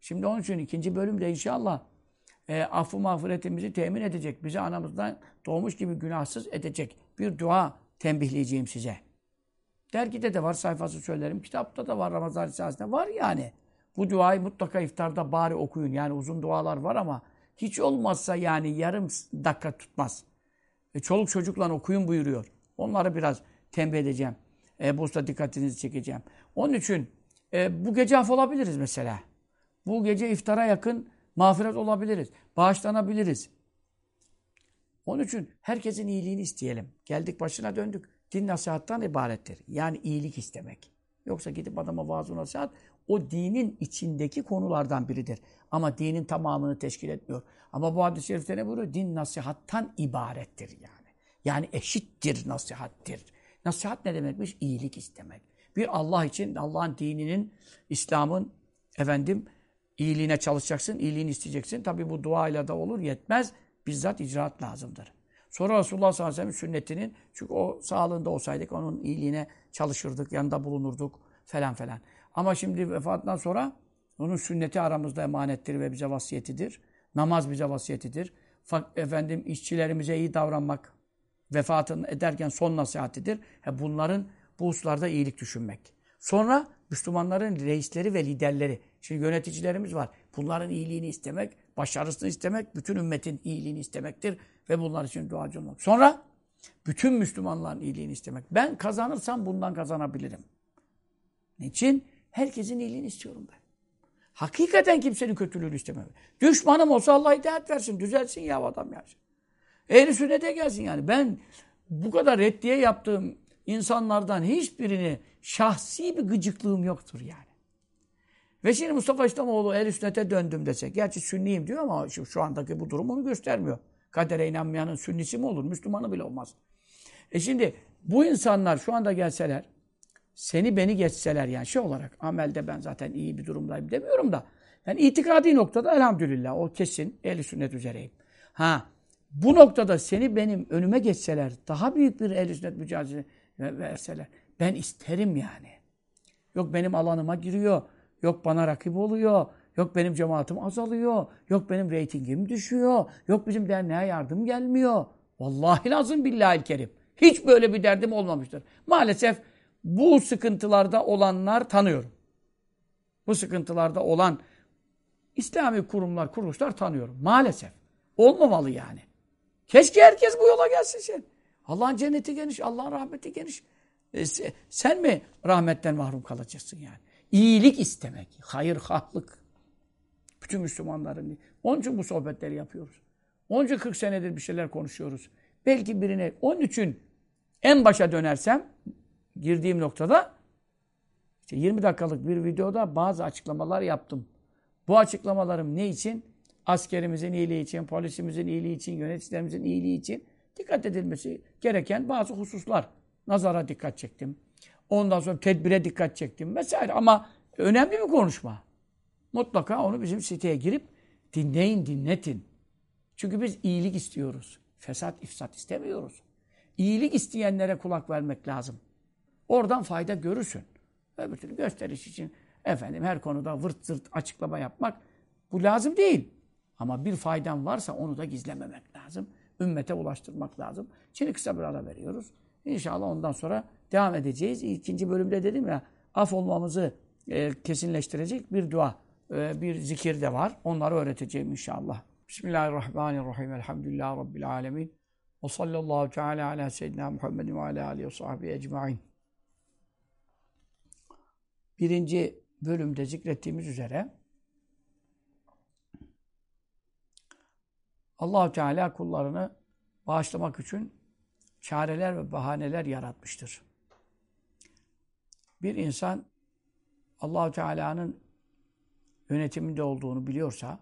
Şimdi onun için ikinci bölümde inşallah e, affı mağfiretimizi temin edecek. Bizi anamızdan doğmuş gibi günahsız edecek bir dua tembihleyeceğim size. Dergide de var, sayfası söylerim. Kitapta da var, Ramazan Risalesi'nde var yani. Bu duayı mutlaka iftarda bari okuyun. Yani uzun dualar var ama hiç olmazsa yani yarım dakika tutmaz. E, çoluk çocukla okuyun buyuruyor. Onları biraz tembih edeceğim. E, bu usta dikkatinizi çekeceğim. Onun için e, bu gece af olabiliriz mesela. Bu gece iftara yakın mağfiret olabiliriz. Bağışlanabiliriz. Onun için herkesin iyiliğini isteyelim. Geldik başına döndük. Din nasihattan ibarettir. Yani iyilik istemek. Yoksa gidip adama vaaz nasihat o dinin içindeki konulardan biridir. Ama dinin tamamını teşkil etmiyor. Ama bu hadis-i şerifte ne buyuruyor? Din nasihattan ibarettir yani. Yani eşittir nasihattir. Nasihat ne demekmiş? İyilik istemek. Bir Allah için, Allah'ın dininin, İslam'ın efendim iyiliğine çalışacaksın, iyiliğini isteyeceksin. Tabi bu duayla da olur, yetmez. Bizzat icraat lazımdır. Sonra Resulullah sallallahu aleyhi ve sellem sünnetinin, çünkü o sağlığında olsaydık onun iyiliğine çalışırdık, yanında bulunurduk falan falan. Ama şimdi vefatından sonra onun sünneti aramızda emanettir ve bize vasiyetidir. Namaz bize vasiyetidir. Efendim işçilerimize iyi davranmak vefatını ederken son nasihatidir. He bunların bu hususlarda iyilik düşünmek. Sonra Müslümanların reisleri ve liderleri. Şimdi yöneticilerimiz var. Bunların iyiliğini istemek, başarısını istemek, bütün ümmetin iyiliğini istemektir. Ve bunlar için duacı olmak. Sonra bütün Müslümanların iyiliğini istemek. Ben kazanırsam bundan kazanabilirim. Niçin? Herkesin iyiliğini istiyorum ben. Hakikaten kimsenin kötülüğünü istemem. Düşmanım olsa Allah hidayet versin, düzelsin ya adam ya. Ehli sünnete gelsin yani. Ben bu kadar reddiye yaptığım insanlardan hiçbirini şahsi bir gıcıklığım yoktur yani. Ve şimdi Mustafa İslamoğlu ehl sünnete döndüm dese. Gerçi sünniyim diyor ama şu, şu andaki bu durum onu göstermiyor. Kadere inanmayanın sünnisi mi olur? Müslümanı bile olmaz. E şimdi bu insanlar şu anda gelseler seni beni geçseler yani şey olarak amelde ben zaten iyi bir durumdayım demiyorum da yani itikadi noktada elhamdülillah o kesin ehli sünnet üzereyim. Ha bu noktada seni benim önüme geçseler daha büyük bir ehli sünnet mücadelesi verseler ben isterim yani. Yok benim alanıma giriyor. Yok bana rakip oluyor. Yok benim cemaatim azalıyor. Yok benim reytingim düşüyor. Yok bizim derneğe yardım gelmiyor. Vallahi lazım billahi kerim. Hiç böyle bir derdim olmamıştır. Maalesef bu sıkıntılarda olanlar tanıyorum. Bu sıkıntılarda olan İslami kurumlar, kuruluşlar tanıyorum. Maalesef. Olmamalı yani. Keşke herkes bu yola gelsin sen. Allah'ın cenneti geniş, Allah'ın rahmeti geniş. E, sen mi rahmetten mahrum kalacaksın yani? İyilik istemek, hayır, haklık. Bütün Müslümanların. Onun için bu sohbetleri yapıyoruz. Onun için 40 senedir bir şeyler konuşuyoruz. Belki birine, onun için en başa dönersem, girdiğim noktada işte 20 dakikalık bir videoda bazı açıklamalar yaptım. Bu açıklamalarım ne için? Askerimizin iyiliği için, polisimizin iyiliği için, yöneticilerimizin iyiliği için dikkat edilmesi gereken bazı hususlar. Nazara dikkat çektim. Ondan sonra tedbire dikkat çektim vesaire. Ama önemli bir konuşma. Mutlaka onu bizim siteye girip dinleyin, dinletin. Çünkü biz iyilik istiyoruz. Fesat, ifsat istemiyoruz. İyilik isteyenlere kulak vermek lazım. Oradan fayda görürsün. Öbür türlü gösteriş için efendim her konuda vırt zırt açıklama yapmak bu lazım değil. Ama bir faydan varsa onu da gizlememek lazım. ümmete ulaştırmak lazım. Şimdi kısa bir ara veriyoruz. İnşallah ondan sonra devam edeceğiz. İkinci bölümde dedim ya af olmamızı e, kesinleştirecek bir dua, e, bir zikir de var. Onları öğreteceğim inşallah. Bismillahirrahmanirrahim. Elhamdülillah Rabbil alemin. Ve sallallahu teala ala seyyidina Muhammedin ve ala alihi ve sahbihi ecma'in. Birinci bölümde zikrettiğimiz üzere allah Teala kullarını bağışlamak için çareler ve bahaneler yaratmıştır. Bir insan allah Teala'nın yönetiminde olduğunu biliyorsa,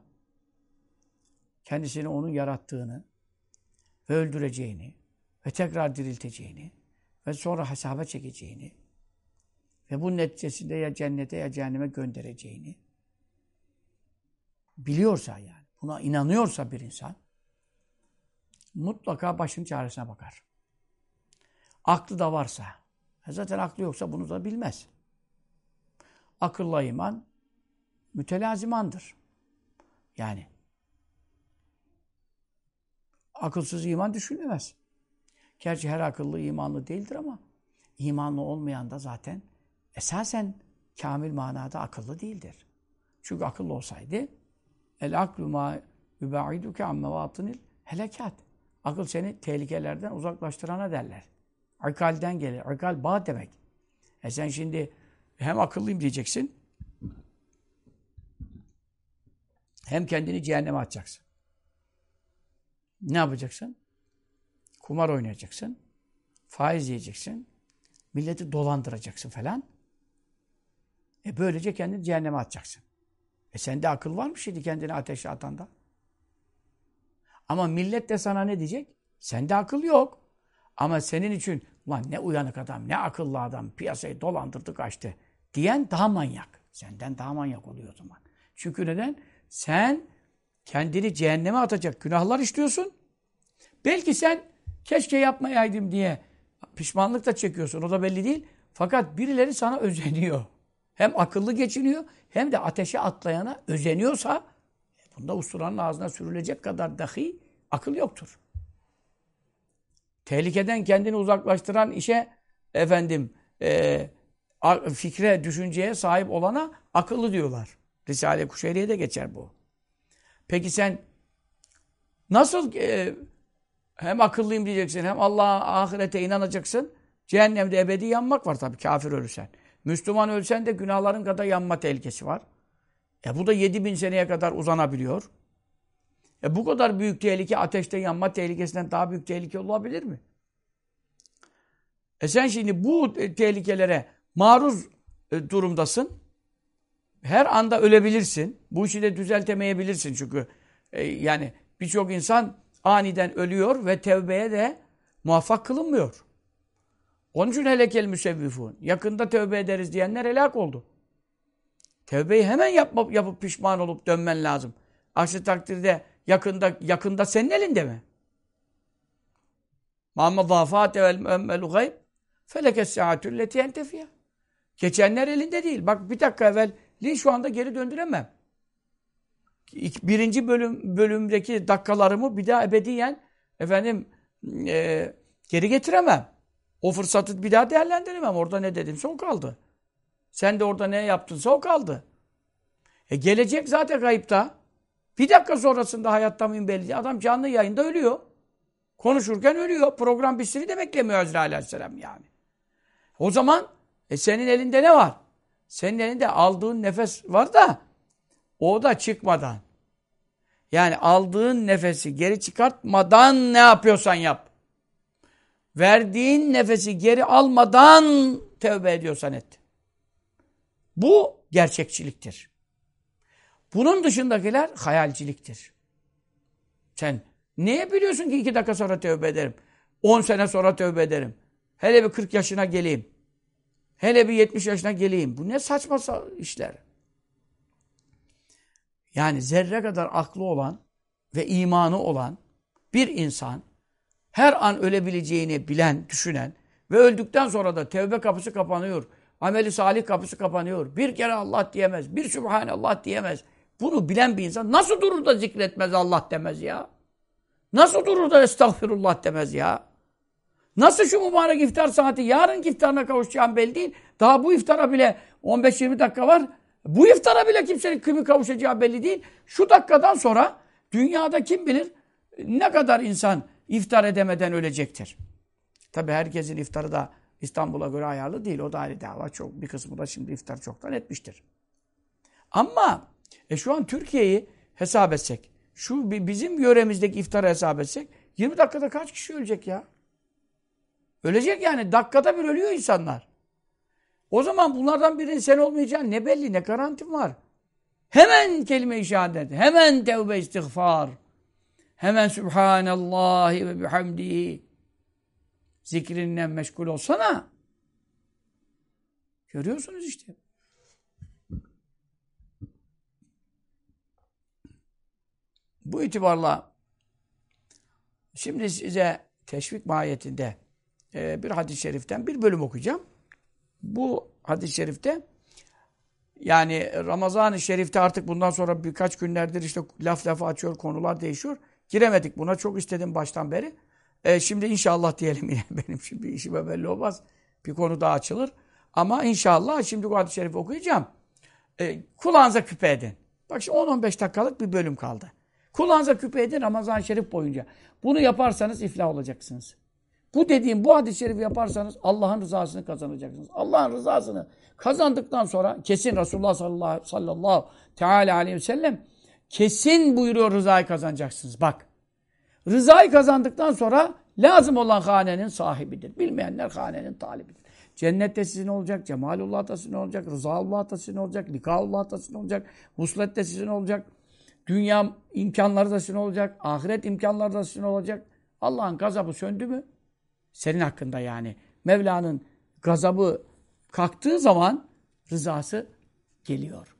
kendisini onun yarattığını ve öldüreceğini ve tekrar dirilteceğini ve sonra hesaba çekeceğini ve bu neticesinde ya cennete ya cehenneme göndereceğini biliyorsa yani, buna inanıyorsa bir insan, mutlaka başın çaresine bakar. Aklı da varsa, e zaten aklı yoksa bunu da bilmez. Akılla iman mütelazimandır. Yani akılsız iman düşünülemez. Gerçi her akıllı imanlı değildir ama imanlı olmayan da zaten esasen kamil manada akıllı değildir. Çünkü akıllı olsaydı el aklu ma yubaiduke an mevatinil helekat. Akıl seni tehlikelerden uzaklaştırana derler. Akalden gelir. Akal bağ demek. E sen şimdi hem akıllıyım diyeceksin hem kendini cehenneme atacaksın. Ne yapacaksın? Kumar oynayacaksın. Faiz yiyeceksin. Milleti dolandıracaksın falan. E böylece kendini cehenneme atacaksın. E sende akıl var mı kendini ateşe atanda? Ama millet de sana ne diyecek? Sende akıl yok. Ama senin için ulan ne uyanık adam, ne akıllı adam piyasayı dolandırdı kaçtı diyen daha manyak. Senden daha manyak oluyor o zaman. Çünkü neden? Sen kendini cehenneme atacak günahlar işliyorsun. Belki sen keşke yapmayaydım diye pişmanlık da çekiyorsun. O da belli değil. Fakat birileri sana özeniyor. Hem akıllı geçiniyor hem de ateşe atlayana özeniyorsa bunda usturanın ağzına sürülecek kadar dahi akıl yoktur. Tehlikeden kendini uzaklaştıran işe efendim e, fikre, düşünceye sahip olana akıllı diyorlar. Risale-i Kuşeyri'ye geçer bu. Peki sen nasıl e, hem akıllıyım diyeceksin hem Allah'a ahirete inanacaksın. Cehennemde ebedi yanmak var tabii kafir ölürsen. Müslüman ölsen de günahların kadar yanma tehlikesi var. E bu da 7000 seneye kadar uzanabiliyor. E bu kadar büyük tehlike ateşte yanma tehlikesinden daha büyük tehlike olabilir mi? E sen şimdi bu tehlikelere maruz e, durumdasın. Her anda ölebilirsin. Bu işi de düzeltemeyebilirsin çünkü e, yani birçok insan aniden ölüyor ve tevbeye de muvaffak kılınmıyor. Onun için helekel müsevvifun. Yakında tövbe ederiz diyenler helak oldu. Tövbeyi hemen yapıp, yapıp pişman olup dönmen lazım. Aksi takdirde yakında yakında senin elinde mi? Muhammed zafate vel müemmelu gayb felekes saatü leti entefiyah. Geçenler elinde değil. Bak bir dakika evvel şu anda geri döndüremem. Birinci bölüm bölümdeki dakikalarımı bir daha ebediyen efendim e, geri getiremem. O fırsatı bir daha değerlendiremem. Orada ne dedim son kaldı. Sen de orada ne yaptınsa o kaldı. E gelecek zaten kayıpta. Bir dakika sonrasında hayatta mıyım belli Adam canlı yayında ölüyor. Konuşurken ölüyor. Program bitsin de beklemiyor Azrail Aleyhisselam yani. O zaman e senin elinde ne var? Senin elinde aldığın nefes var da o da çıkmadan. Yani aldığın nefesi geri çıkartmadan ne yapıyorsan yap. Verdiğin nefesi geri almadan tövbe ediyorsan et. Bu gerçekçiliktir. Bunun dışındakiler hayalciliktir. Sen niye biliyorsun ki iki dakika sonra tövbe ederim? On sene sonra tövbe ederim. Hele bir kırk yaşına geleyim. Hele bir yetmiş yaşına geleyim. Bu ne saçma işler. Yani zerre kadar aklı olan ve imanı olan bir insan her an ölebileceğini bilen, düşünen ve öldükten sonra da tevbe kapısı kapanıyor. Ameli salih kapısı kapanıyor. Bir kere Allah diyemez. Bir Sübhanallah diyemez. Bunu bilen bir insan nasıl durur da zikretmez Allah demez ya? Nasıl durur da estağfirullah demez ya? Nasıl şu mübarek iftar saati yarın iftarına kavuşacağım belli değil. Daha bu iftara bile 15-20 dakika var. Bu iftara bile kimsenin kimi kavuşacağı belli değil. Şu dakikadan sonra dünyada kim bilir ne kadar insan iftar edemeden ölecektir. Tabi herkesin iftarı da İstanbul'a göre ayarlı değil. O da ayrı dava. Çok, bir kısmı da şimdi iftar çoktan etmiştir. Ama e şu an Türkiye'yi hesap etsek, şu bizim yöremizdeki iftarı hesap etsek 20 dakikada kaç kişi ölecek ya? Ölecek yani. Dakikada bir ölüyor insanlar. O zaman bunlardan birinin sen olmayacağın ne belli, ne garantin var. Hemen kelime-i şehadet, hemen tevbe istiğfar, hemen Subhanallahi ve bihamdihi zikrinle meşgul olsana. Görüyorsunuz işte. Bu itibarla şimdi size teşvik mahiyetinde e, bir hadis-i şeriften bir bölüm okuyacağım. Bu hadis-i şerifte yani Ramazan-ı Şerif'te artık bundan sonra birkaç günlerdir işte laf lafa açıyor, konular değişiyor. Giremedik buna. Çok istedim baştan beri. E, şimdi inşallah diyelim yine benim şimdi işime belli olmaz. Bir konu daha açılır. Ama inşallah şimdi bu hadis-i şerifi okuyacağım. E, kulağınıza küpe edin. Bak şimdi 10-15 dakikalık bir bölüm kaldı. Kulağınıza küpe edin Ramazan-ı Şerif boyunca. Bunu yaparsanız iflah olacaksınız. Bu dediğim bu hadis-i şerifi yaparsanız Allah'ın rızasını kazanacaksınız. Allah'ın rızasını kazandıktan sonra kesin Resulullah sallallahu, sallallahu teala aleyhi ve sellem kesin buyuruyor rızayı kazanacaksınız. Bak. Rızayı kazandıktan sonra lazım olan hanenin sahibidir. Bilmeyenler hanenin talibidir. Cennette sizin olacak, cemalullah da sizin olacak, rızaullah da sizin olacak, likaullah da sizin olacak, huslet de sizin olacak. Dünya imkanları da sizin olacak, ahiret imkanları da sizin olacak. Allah'ın gazabı söndü mü? Senin hakkında yani. Mevla'nın gazabı kalktığı zaman rızası geliyor.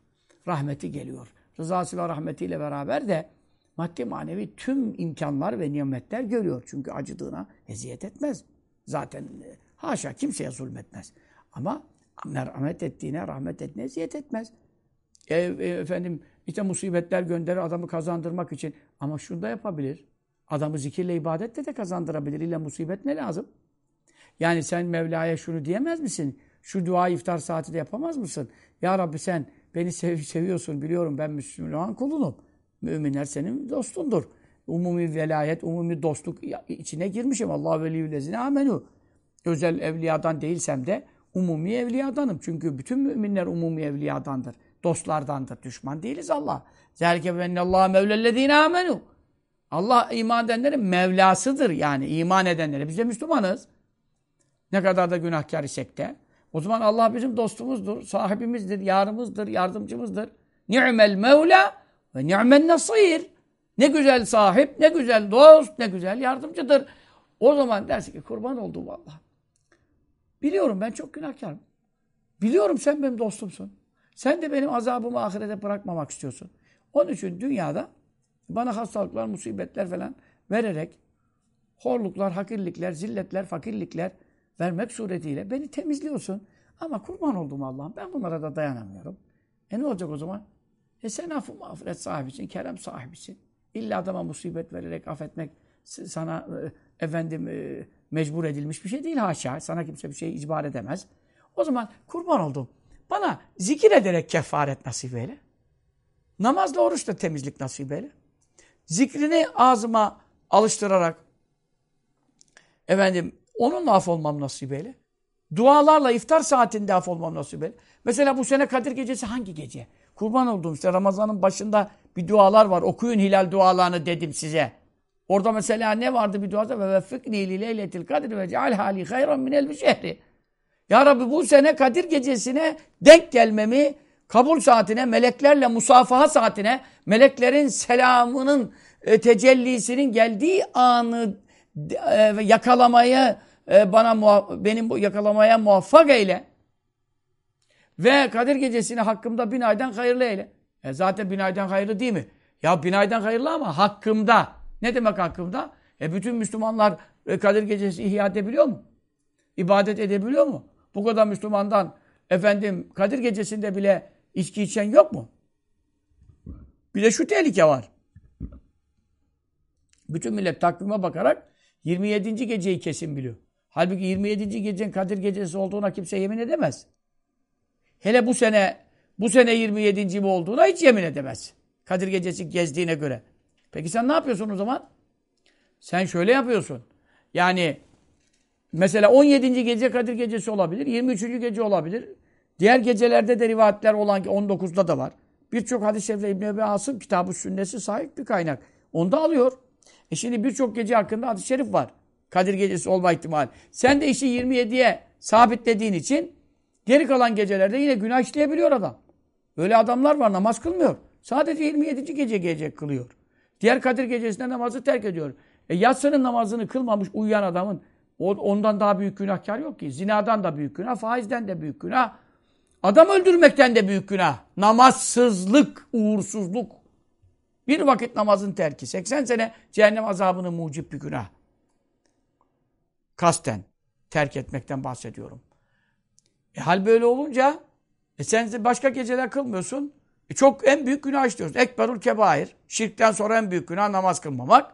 Rahmeti geliyor. Rızası ve rahmetiyle beraber de maddi manevi tüm imkanlar ve nimetler görüyor. Çünkü acıdığına eziyet etmez. Zaten e, haşa kimseye zulmetmez. Ama merhamet ettiğine, rahmet ettiğine eziyet etmez. E, e, efendim işte musibetler gönderir adamı kazandırmak için. Ama şunu da yapabilir. Adamı zikirle, ibadetle de kazandırabilir. İlla musibet ne lazım? Yani sen Mevla'ya şunu diyemez misin? Şu dua iftar saati de yapamaz mısın? Ya Rabbi sen beni sev seviyorsun biliyorum ben Müslüman kulunum. Müminler senin dostundur. Umumi velayet, umumi dostluk içine girmişim. Allah veliyyüllezine amenu. Özel evliyadan değilsem de umumi evliyadanım. Çünkü bütün müminler umumi evliyadandır. Dostlardandır. Düşman değiliz Allah. Zelke bennallahu mevlellezine amenu. Allah iman edenlerin Mevlasıdır yani iman edenlere. Biz de Müslümanız. Ne kadar da günahkar isek de. O zaman Allah bizim dostumuzdur, sahibimizdir, yarımızdır, yardımcımızdır. Ni'mel Mevla ve ni'men nasir. Ne güzel sahip, ne güzel dost, ne güzel yardımcıdır. O zaman dersin ki kurban olduğum Allah. Biliyorum ben çok günahkarım. Biliyorum sen benim dostumsun. Sen de benim azabımı ahirete bırakmamak istiyorsun. Onun için dünyada bana hastalıklar, musibetler falan vererek horluklar, hakirlikler, zilletler, fakirlikler vermek suretiyle beni temizliyorsun. Ama kurban oldum Allah'ım. Ben bunlara da dayanamıyorum. E ne olacak o zaman? E sen affı mağfiret sahibisin, kerem sahibisin. İlla adama musibet vererek affetmek sana e, efendim e, mecbur edilmiş bir şey değil haşa. Sana kimse bir şey icbar edemez. O zaman kurban oldum. Bana zikir ederek kefaret nasip eyle. Namazla oruçla temizlik nasip eyle. Zikrini ağzıma alıştırarak efendim onunla af olmam nasip eyle. Dualarla iftar saatinde af olmam nasip eyle. Mesela bu sene Kadir Gecesi hangi gece? Kurban olduğum işte Ramazan'ın başında bir dualar var. Okuyun hilal dualarını dedim size. Orada mesela ne vardı bir duada? Ve veffikni li leyletil kadir ve ceal hali hayran minel şehri. Ya Rabbi bu sene Kadir Gecesi'ne denk gelmemi kabul saatine, meleklerle musafaha saatine, meleklerin selamının e, tecellisinin geldiği anı e, yakalamaya e, bana benim bu yakalamaya muvaffak eyle. Ve Kadir Gecesi'ni hakkımda bin hayırlı eyle. E zaten bin hayırlı değil mi? Ya bin hayırlı ama hakkımda. Ne demek hakkımda? E bütün Müslümanlar e, Kadir Gecesi ihya edebiliyor mu? İbadet edebiliyor mu? Bu kadar Müslümandan efendim Kadir Gecesi'nde bile İçki içen yok mu? Bir de şu tehlike var. Bütün millet takvime bakarak 27. geceyi kesin biliyor. Halbuki 27. gecenin Kadir gecesi olduğuna kimse yemin edemez. Hele bu sene bu sene 27. mi olduğuna hiç yemin edemez. Kadir gecesi gezdiğine göre. Peki sen ne yapıyorsun o zaman? Sen şöyle yapıyorsun. Yani mesela 17. gece Kadir gecesi olabilir, 23. gece olabilir. Diğer gecelerde de rivayetler olan ki 19'da da var. Birçok hadis-i şerifle İbn-i Ebi Asım kitabı sünnesi sahip bir kaynak. Onda alıyor. E şimdi birçok gece hakkında hadis-i şerif var. Kadir gecesi olma ihtimali. Sen de işi 27'ye sabitlediğin için geri kalan gecelerde yine günah işleyebiliyor adam. Öyle adamlar var namaz kılmıyor. Sadece 27. gece gece kılıyor. Diğer Kadir gecesinde namazı terk ediyor. E yatsının namazını kılmamış uyuyan adamın ondan daha büyük günahkar yok ki. Zinadan da büyük günah, faizden de büyük günah. Adam öldürmekten de büyük günah. Namazsızlık, uğursuzluk. Bir vakit namazın terki. 80 sene cehennem azabını mucip bir günah. Kasten terk etmekten bahsediyorum. E hal böyle olunca e sen başka geceler kılmıyorsun. E çok en büyük günah işliyorsun. Ekberul kebair. Şirkten sonra en büyük günah namaz kılmamak.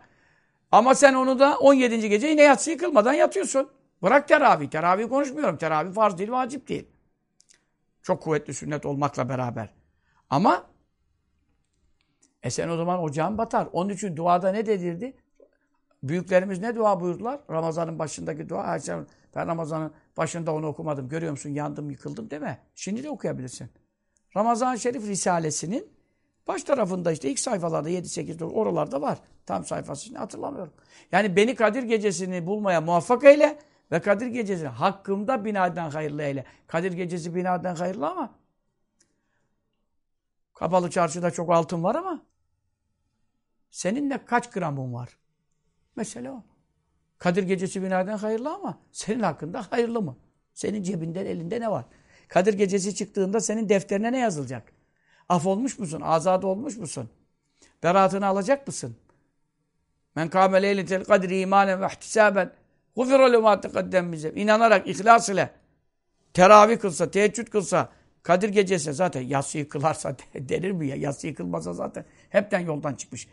Ama sen onu da 17. gece yine yatsıyı kılmadan yatıyorsun. Bırak teravih. Teravih konuşmuyorum. Teravih farz değil, vacip değil. Çok kuvvetli sünnet olmakla beraber. Ama e sen o zaman ocağın batar. Onun için duada ne dedirdi? Büyüklerimiz ne dua buyurdular? Ramazanın başındaki dua. Ben Ramazanın başında onu okumadım. Görüyor musun? Yandım, yıkıldım deme. Şimdi de okuyabilirsin. Ramazan Şerif Risalesi'nin baş tarafında işte ilk sayfalarda 7 8 9 oralarda var. Tam sayfasını hatırlamıyorum. Yani beni Kadir Gecesi'ni bulmaya muvaffak eyle ve Kadir Gecesi hakkımda binaden hayırlı eyle. Kadir Gecesi binaden hayırlı ama Kapalı çarşıda çok altın var ama seninle kaç gramın var? Mesele o. Kadir Gecesi binaden hayırlı ama senin hakkında hayırlı mı? Senin cebinden elinde ne var? Kadir Gecesi çıktığında senin defterine ne yazılacak? Af olmuş musun? Azad olmuş musun? Beratını alacak mısın? Men kâme leyletel kadri imanen ve ihtisaben gufira lema teqaddem bize. İnanarak, ihlas ile teravih kılsa, teheccüd kılsa, Kadir gecesi zaten yatsıyı kılarsa denir mi ya? Yatsıyı kılmasa zaten hepten yoldan çıkmış.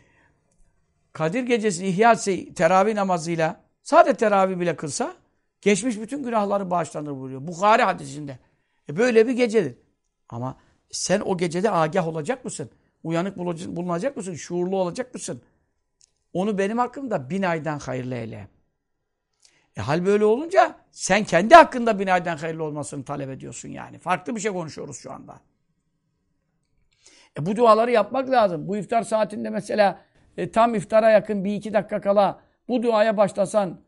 Kadir gecesi ihya teravih namazıyla sadece teravih bile kılsa geçmiş bütün günahları bağışlanır buyuruyor. Bukhari hadisinde. E böyle bir gecedir. Ama sen o gecede agah olacak mısın? Uyanık bulunacak mısın? Şuurlu olacak mısın? Onu benim hakkımda bin aydan hayırlı eyle. E hal böyle olunca sen kendi hakkında bin aydan hayırlı olmasını talep ediyorsun yani. Farklı bir şey konuşuyoruz şu anda. E bu duaları yapmak lazım. Bu iftar saatinde mesela e, tam iftara yakın bir iki dakika kala bu duaya başlasan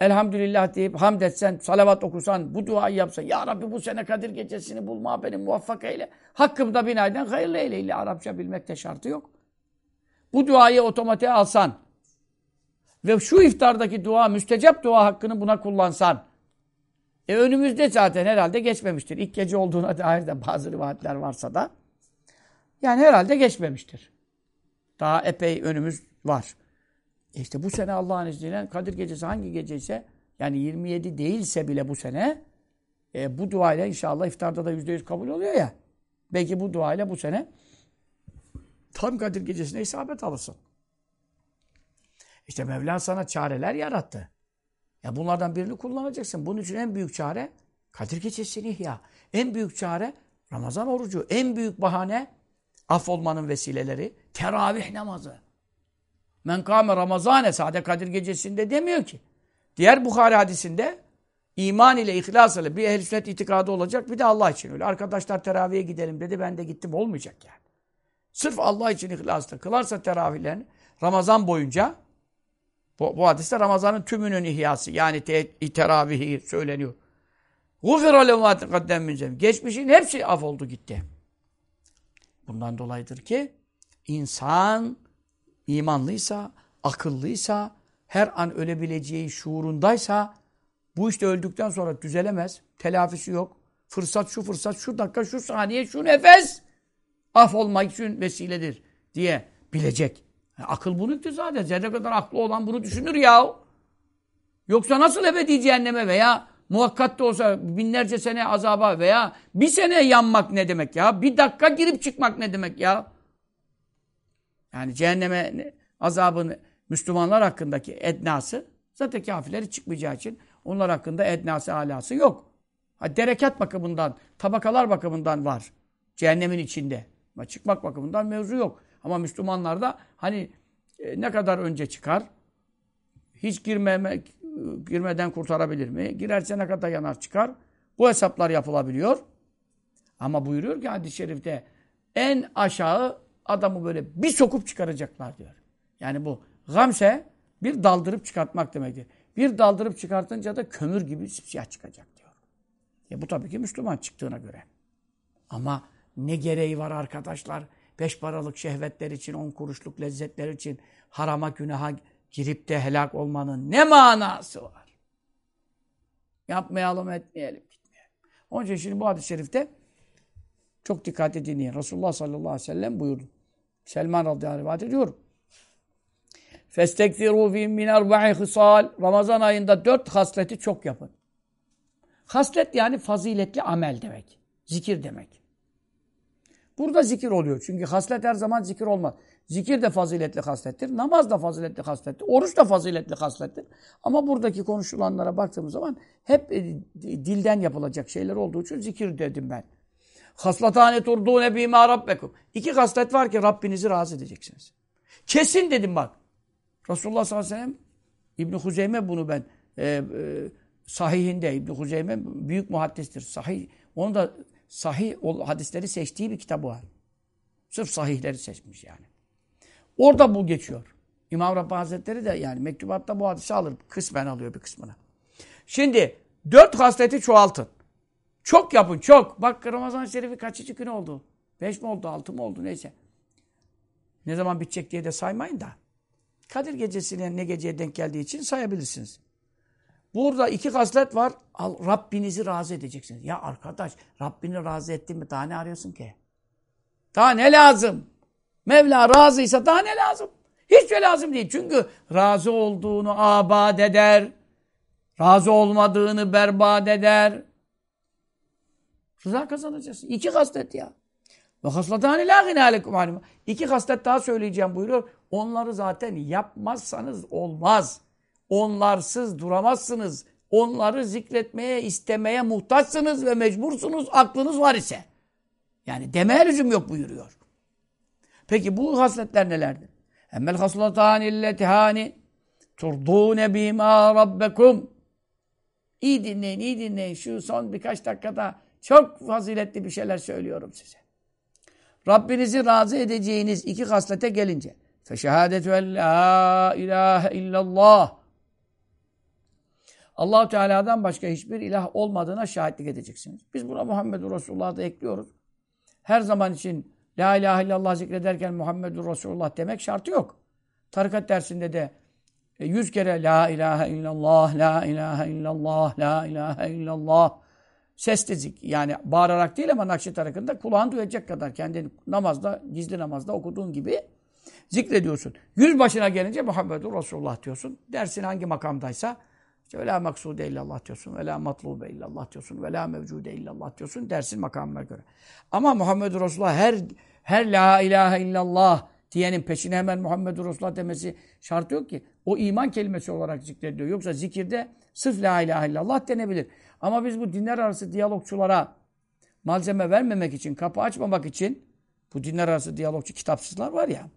elhamdülillah deyip hamd etsen, salavat okusan, bu duayı yapsan. Ya Rabbi bu sene Kadir gecesini bulma beni muvaffak eyle. Hakkımda bin aydan hayırlı eyle. İlle Arapça bilmekte şartı yok. Bu duayı otomatiğe alsan ve şu iftardaki dua, müstecap dua hakkını buna kullansan e önümüzde zaten herhalde geçmemiştir. İlk gece olduğuna dair de bazı rivayetler varsa da yani herhalde geçmemiştir. Daha epey önümüz var. E işte bu sene Allah'ın izniyle Kadir Gecesi hangi gece ise yani 27 değilse bile bu sene e, bu duayla inşallah iftarda da %100 kabul oluyor ya. Belki bu duayla bu sene tam Kadir Gecesi'ne isabet alırsın. İşte Mevla sana çareler yarattı. Ya bunlardan birini kullanacaksın. Bunun için en büyük çare Kadir Gecesi'ni ihya. En büyük çare Ramazan orucu. En büyük bahane af olmanın vesileleri teravih namazı. Men kâme ramazane sade Kadir gecesinde demiyor ki. Diğer Bukhari hadisinde iman ile ihlas ile bir ehl-i sünnet itikadı olacak bir de Allah için öyle. Arkadaşlar teravihe gidelim dedi ben de gittim olmayacak yani. Sırf Allah için ihlasla kılarsa teravihlerini Ramazan boyunca bu, bu hadiste Ramazan'ın tümünün ihyası yani te, teravihi söyleniyor. Gufir Geçmişin hepsi af oldu gitti. Bundan dolayıdır ki insan imanlıysa, akıllıysa, her an ölebileceği şuurundaysa bu işte öldükten sonra düzelemez. Telafisi yok. Fırsat şu fırsat, şu dakika, şu saniye, şu nefes af olmak için vesiledir diye bilecek. Yani akıl bunu zaten. Zerre kadar aklı olan bunu düşünür ya. Yoksa nasıl ebedi cehenneme veya muhakkat da olsa binlerce sene azaba veya bir sene yanmak ne demek ya? Bir dakika girip çıkmak ne demek ya? Yani cehenneme azabını Müslümanlar hakkındaki ednası zaten kafirleri çıkmayacağı için onlar hakkında ednası alası yok. Derekat bakımından, tabakalar bakımından var. Cehennemin içinde. Ama çıkmak bakımından mevzu yok. Ama Müslümanlarda hani e, ne kadar önce çıkar? Hiç girmemek, girmeden kurtarabilir mi? Girerse ne kadar yanar çıkar? Bu hesaplar yapılabiliyor. Ama buyuruyor ki hadis-i şerifte en aşağı adamı böyle bir sokup çıkaracaklar diyor. Yani bu gamse bir daldırıp çıkartmak demektir. Bir daldırıp çıkartınca da kömür gibi siyah çıkacak diyor. E bu tabii ki Müslüman çıktığına göre. Ama ne gereği var arkadaşlar? Beş paralık şehvetler için, on kuruşluk lezzetler için harama günaha girip de helak olmanın ne manası var? Yapmayalım, etmeyelim, gitmeyelim. Onun için şimdi bu hadis-i şerifte çok dikkatli dinleyin. Resulullah sallallahu aleyhi ve sellem buyurdu. Selman radıyallahu anh rivayet ediyor. Festekfiru fi min erba'i hısal. Ramazan ayında dört hasleti çok yapın. Haslet yani faziletli amel demek. Zikir demek. Burada zikir oluyor. Çünkü haslet her zaman zikir olmaz. Zikir de faziletli haslettir. Namaz da faziletli haslettir. Oruç da faziletli haslettir. Ama buradaki konuşulanlara baktığımız zaman hep e, dilden yapılacak şeyler olduğu için zikir dedim ben. Haslatane turdûne bîmâ rabbekum. İki haslet var ki Rabbinizi razı edeceksiniz. Kesin dedim bak. Resulullah sallallahu aleyhi ve sellem İbn Huzeyme bunu ben e, e, sahihinde İbn Huzeyme büyük muhaddistir. Sahih. Onu da sahih hadisleri seçtiği bir kitabı var. Sırf sahihleri seçmiş yani. Orada bu geçiyor. İmam Rabbani Hazretleri de yani mektubatta bu hadisi alır. Kısmen alıyor bir kısmını. Şimdi dört hasleti çoğaltın. Çok yapın çok. Bak Ramazan Şerifi kaçıncı gün oldu? Beş mi oldu? Altı mı oldu? Neyse. Ne zaman bitecek diye de saymayın da. Kadir gecesine ne geceye denk geldiği için sayabilirsiniz. Burada iki haslet var. Rabbinizi razı edeceksiniz. Ya arkadaş Rabbini razı ettin mi daha ne arıyorsun ki? Daha ne lazım? Mevla razıysa daha ne lazım? Hiç şey lazım değil. Çünkü razı olduğunu abad eder. Razı olmadığını berbat eder. Rıza kazanacaksın. İki haslet ya. Ve hasletâni lâ gınâlekum alim. İki haslet daha söyleyeceğim buyuruyor. Onları zaten yapmazsanız olmaz. Onlarsız duramazsınız. Onları zikretmeye, istemeye muhtaçsınız ve mecbursunuz aklınız var ise. Yani demeye lüzum yok buyuruyor. Peki bu hasletler nelerdir? Emmel hasletâni illetihâni turdûne bîmâ rabbekum. İyi dinleyin, iyi dinleyin. Şu son birkaç dakikada çok faziletli bir şeyler söylüyorum size. Rabbinizi razı edeceğiniz iki haslete gelince. Feşehâdetü en la ilahe illallah. allah Teala'dan başka hiçbir ilah olmadığına şahitlik edeceksiniz. Biz buna Muhammedur Resulullah'ı da ekliyoruz. Her zaman için La ilahe illallah zikrederken Muhammedur Resulullah demek şartı yok. Tarikat dersinde de e, yüz kere La ilahe illallah, La ilahe illallah, La ilahe illallah sesli yani bağırarak değil ama Nakşi tarikında kulağın duyacak kadar kendi namazda, gizli namazda okuduğun gibi zikrediyorsun. Yüz başına gelince Muhammedur Resulullah diyorsun. Dersin hangi makamdaysa işte ve la maksude illallah diyorsun. Ve la matlube illallah diyorsun. Ve la mevcude illallah diyorsun. Dersin makamına göre. Ama Muhammedur Resulullah her her la ilahe illallah diyenin peşine hemen Muhammedur Resulullah demesi şartı yok ki. O iman kelimesi olarak zikrediliyor. Yoksa zikirde sırf la ilahe illallah denebilir. Ama biz bu dinler arası diyalogçulara malzeme vermemek için, kapı açmamak için bu dinler arası diyalogçu kitapsızlar var ya.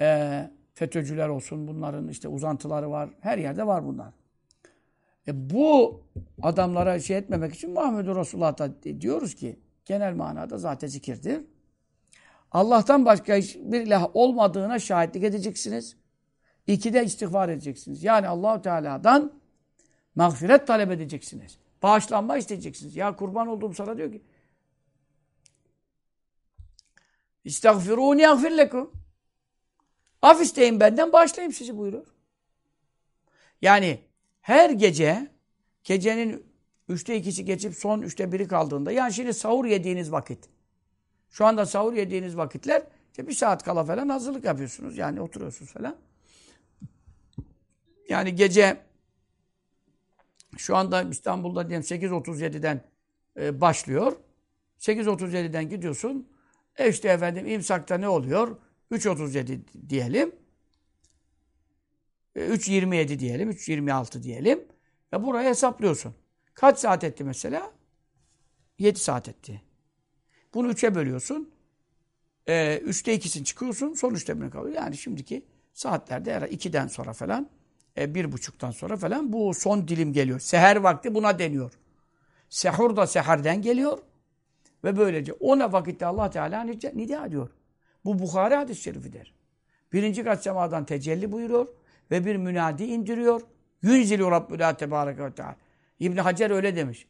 E, FETÖ'cüler olsun bunların işte uzantıları var. Her yerde var bunlar. E, bu adamlara şey etmemek için Muhammed Resulullah'ta diyoruz ki genel manada zaten zikirdir. Allah'tan başka hiçbir ilah olmadığına şahitlik edeceksiniz. İki de istiğfar edeceksiniz. Yani Allahu Teala'dan mağfiret talep edeceksiniz. Bağışlanma isteyeceksiniz. Ya kurban olduğum sana diyor ki İstagfirûni yagfir lekum. Af isteyin benden bağışlayayım sizi buyuruyor. Yani her gece gecenin üçte ikisi geçip son üçte biri kaldığında yani şimdi sahur yediğiniz vakit şu anda sahur yediğiniz vakitler işte bir saat kala falan hazırlık yapıyorsunuz. Yani oturuyorsunuz falan. Yani gece şu anda İstanbul'da diyelim 8.37'den e, başlıyor. 8.37'den gidiyorsun. E işte efendim imsakta ne oluyor? 3.37 diyelim. E, 3.27 diyelim, 3.26 diyelim. Ve buraya hesaplıyorsun. Kaç saat etti mesela? 7 saat etti. Bunu 3'e bölüyorsun. E, 3'te ikisini çıkıyorsun. Son 3'te birini kalıyor. Yani şimdiki saatlerde herhalde 2'den sonra falan, e, bir buçuktan sonra falan bu son dilim geliyor. Seher vakti buna deniyor. Sehur da seherden geliyor. Ve böylece o ne vakitte Allah Teala nida ediyor. Bu Bukhari hadis-i şerifidir. Birinci kat semadan tecelli buyuruyor ve bir münadi indiriyor. Yünzilu Rabbüla Tebareke ve Teala. İbn Hacer öyle demiş.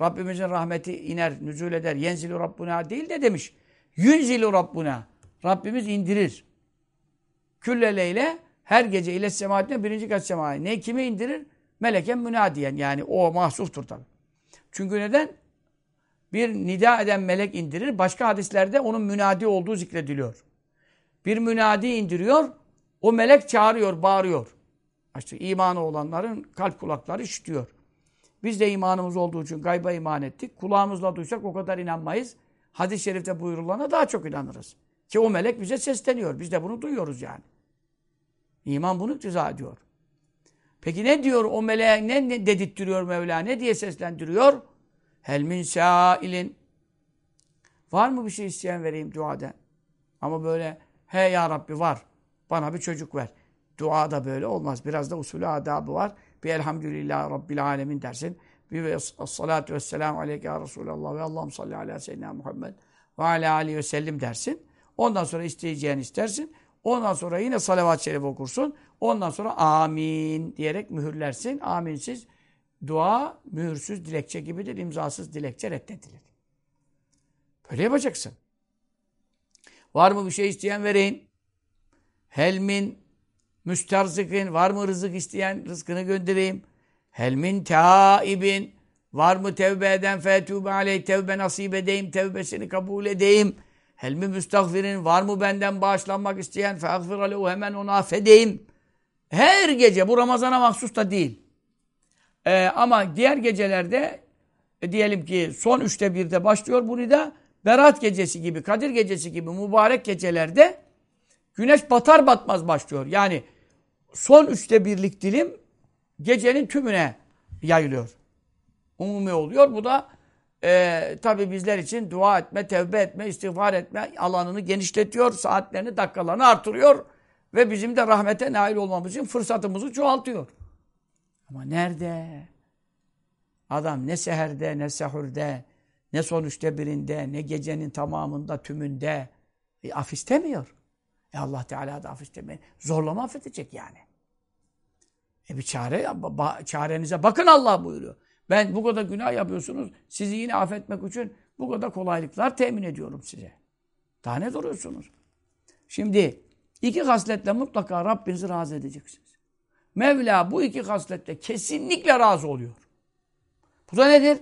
Rabbimizin rahmeti iner, nüzul eder. Yenzilu Rabbuna değil de demiş. Yünzilu Rabbuna. Rabbimiz indirir. Külle leyle her gece ile semaatine birinci kat semaya. Ne kime indirir? Meleken münadiyen. Yani o mahsuftur tabi. Çünkü neden? Bir nida eden melek indirir. Başka hadislerde onun münadi olduğu zikrediliyor. Bir münadi indiriyor. O melek çağırıyor, bağırıyor. İşte imanı olanların kalp kulakları işitiyor. Biz de imanımız olduğu için gayba iman ettik. Kulağımızla duysak o kadar inanmayız. Hadis-i şerifte buyurulana daha çok inanırız. Ki o melek bize sesleniyor. Biz de bunu duyuyoruz yani. İman bunu iktiza ediyor. Peki ne diyor o meleğe ne dedirttiriyor Mevla? Ne diye seslendiriyor? Hel min sailin. Var mı bir şey isteyen vereyim duada? Ama böyle he ya Rabbi var. Bana bir çocuk ver. Dua da böyle olmaz. Biraz da usulü adabı var. Bir elhamdülillah Rabbil alemin dersin. Bir salatu vesselamu aleyke ya Resulallah ve Allah'ım salli ala seyyidina Muhammed ve ala aleyhi ve sellim dersin. Ondan sonra isteyeceğini istersin. Ondan sonra yine salavat-ı şerif okursun. Ondan sonra amin diyerek mühürlersin. Aminsiz dua mühürsüz dilekçe gibidir. imzasız dilekçe reddedilir. Böyle yapacaksın. Var mı bir şey isteyen vereyim. Helmin müsterzikin var mı rızık isteyen rızkını göndereyim. Helmin taibin var mı tevbe eden fetûbe aleyh tevbe nasip edeyim tevbesini kabul edeyim. Helmi müstagfirin var mı benden bağışlanmak isteyen feagfir alehu hemen onu affedeyim. Her gece bu Ramazan'a mahsus da değil. Ee, ama diğer gecelerde e, diyelim ki son üçte birde başlıyor bunu da Berat gecesi gibi, Kadir gecesi gibi mübarek gecelerde güneş batar batmaz başlıyor. Yani son üçte birlik dilim gecenin tümüne yayılıyor. Umumi oluyor. Bu da e, tabi bizler için dua etme, tevbe etme, istiğfar etme alanını genişletiyor. Saatlerini, dakikalarını artırıyor. Ve bizim de rahmete nail olmamız için fırsatımızı çoğaltıyor. Ama nerede? Adam ne seherde, ne sehurde, ne son üçte birinde, ne gecenin tamamında, tümünde e, af istemiyor. E Allah Teala da af istemiyor. Zorlama affedecek yani. E bir çare, ba, çarenize bakın Allah buyuruyor. Ben bu kadar günah yapıyorsunuz. Sizi yine affetmek için bu kadar kolaylıklar temin ediyorum size. Daha ne duruyorsunuz? Şimdi iki hasletle mutlaka Rabbinizi razı edeceksiniz. Mevla bu iki hasletle kesinlikle razı oluyor. Bu da nedir?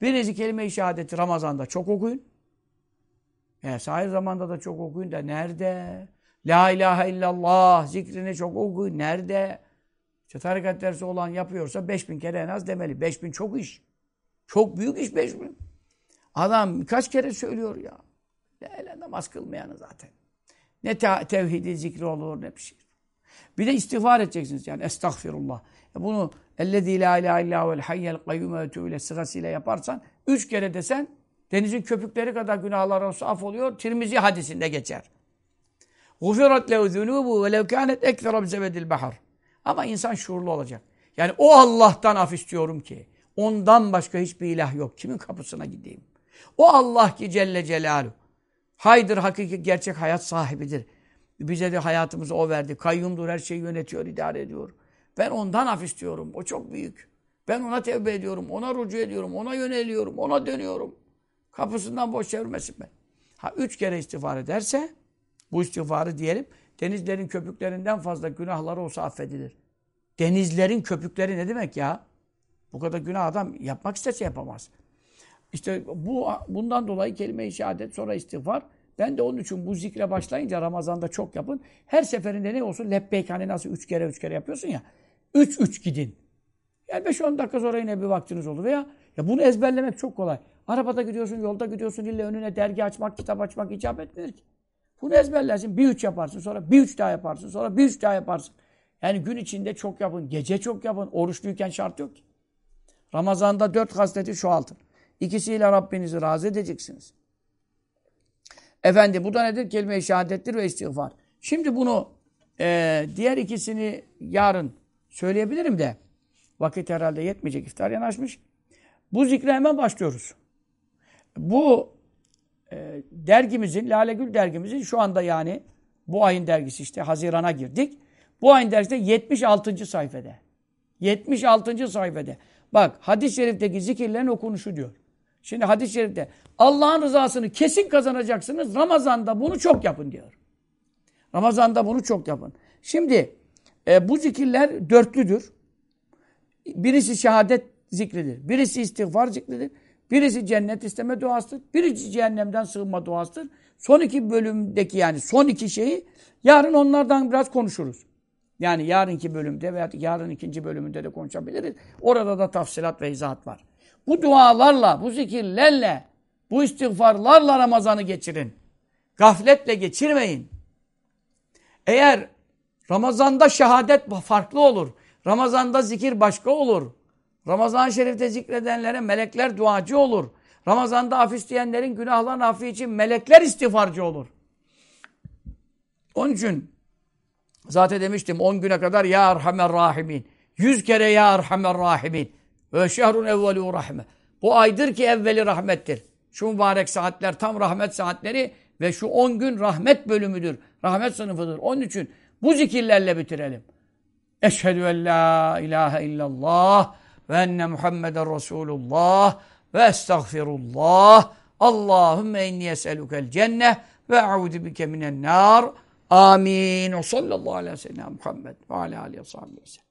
Birincisi kelime-i şehadeti Ramazan'da çok okuyun. Yani sahir zamanda da çok okuyun da nerede? La ilahe illallah zikrini çok okuyun. Nerede? İşte tarikat dersi olan yapıyorsa 5000 kere en az demeli. 5000 çok iş. Çok büyük iş 5000. Adam kaç kere söylüyor ya. Ne namaz kılmayanı zaten. Ne te tevhidi zikri olur ne bir şey. Bir de istiğfar edeceksiniz yani estağfirullah. E bunu ellezî la ilahe illâ vel hayyel kayyum ve etûbile sırasıyla yaparsan üç kere desen denizin köpükleri kadar günahlar olsa af oluyor. Tirmizi hadisinde geçer. Gufirat lehu zunûbu ve lev kânet ekfera bizebedil bahar. Ama insan şuurlu olacak. Yani o Allah'tan af istiyorum ki ondan başka hiçbir ilah yok. Kimin kapısına gideyim? O Allah ki Celle Celaluhu. Haydır hakiki gerçek hayat sahibidir. Bize de hayatımızı o verdi. Kayyumdur, her şeyi yönetiyor, idare ediyor. Ben ondan af istiyorum. O çok büyük. Ben ona tevbe ediyorum, ona rucu ediyorum, ona yöneliyorum, ona dönüyorum. Kapısından boş çevirmesin ben. Ha üç kere istiğfar ederse, bu istiğfarı diyelim, denizlerin köpüklerinden fazla günahları olsa affedilir. Denizlerin köpükleri ne demek ya? Bu kadar günah adam yapmak istese yapamaz. İşte bu bundan dolayı kelime-i şehadet sonra istiğfar. Ben de onun için bu zikre başlayınca Ramazan'da çok yapın. Her seferinde ne olsun? Lebbeyk hani nasıl üç kere üç kere yapıyorsun ya. Üç üç gidin. Yani beş on dakika sonra yine bir vaktiniz olur. Veya ya bunu ezberlemek çok kolay. Arabada gidiyorsun, yolda gidiyorsun, ille önüne dergi açmak, kitap açmak icap etmiyor ki. Bunu ezberlersin. Bir üç yaparsın, sonra bir üç daha yaparsın, sonra bir üç daha yaparsın. Yani gün içinde çok yapın, gece çok yapın. Oruçluyken şart yok ki. Ramazanda dört hasleti çoğaltın. İkisiyle Rabbinizi razı edeceksiniz. Efendi bu da nedir? Kelime-i şehadettir ve istiğfar. Şimdi bunu e, diğer ikisini yarın söyleyebilirim de vakit herhalde yetmeyecek iftar yanaşmış. Bu zikre hemen başlıyoruz. Bu e, dergimizin, Lale Gül dergimizin şu anda yani bu ayın dergisi işte Haziran'a girdik. Bu ayın dergisi 76. sayfede. 76. sayfede. Bak hadis-i şerifteki zikirlerin okunuşu diyor. Şimdi hadis-i şerifte Allah'ın rızasını kesin kazanacaksınız. Ramazan'da bunu çok yapın diyor. Ramazan'da bunu çok yapın. Şimdi e, bu zikirler dörtlüdür. Birisi şehadet zikridir. Birisi istiğfar zikridir. Birisi cennet isteme duasıdır. Birisi cehennemden sığınma duasıdır. Son iki bölümdeki yani son iki şeyi yarın onlardan biraz konuşuruz. Yani yarınki bölümde veya yarın ikinci bölümünde de konuşabiliriz. Orada da tafsilat ve izahat var. Bu dualarla, bu zikirlerle, bu istiğfarlarla Ramazan'ı geçirin. Gafletle geçirmeyin. Eğer Ramazan'da şehadet farklı olur. Ramazan'da zikir başka olur. Ramazan-ı Şerif'te zikredenlere melekler duacı olur. Ramazan'da af isteyenlerin günahların affı için melekler istiğfarcı olur. Onun için zaten demiştim 10 güne kadar Ya Erhamer Rahimin. 100 kere Ya Erhamer Rahimin. Ve şehrun evvelu rahme. Bu aydır ki evveli rahmettir. Şu mübarek saatler tam rahmet saatleri ve şu 10 gün rahmet bölümüdür. Rahmet sınıfıdır. Onun için bu zikirlerle bitirelim. Eşhedü en la ilahe illallah ve enne Muhammeden Resulullah ve estağfirullah. Allahümme inni eselukel cenneh ve e'udu bike minen nar. Amin. O sallallahu aleyhi ve sellem Muhammed ve ala aleyhi ve sellem.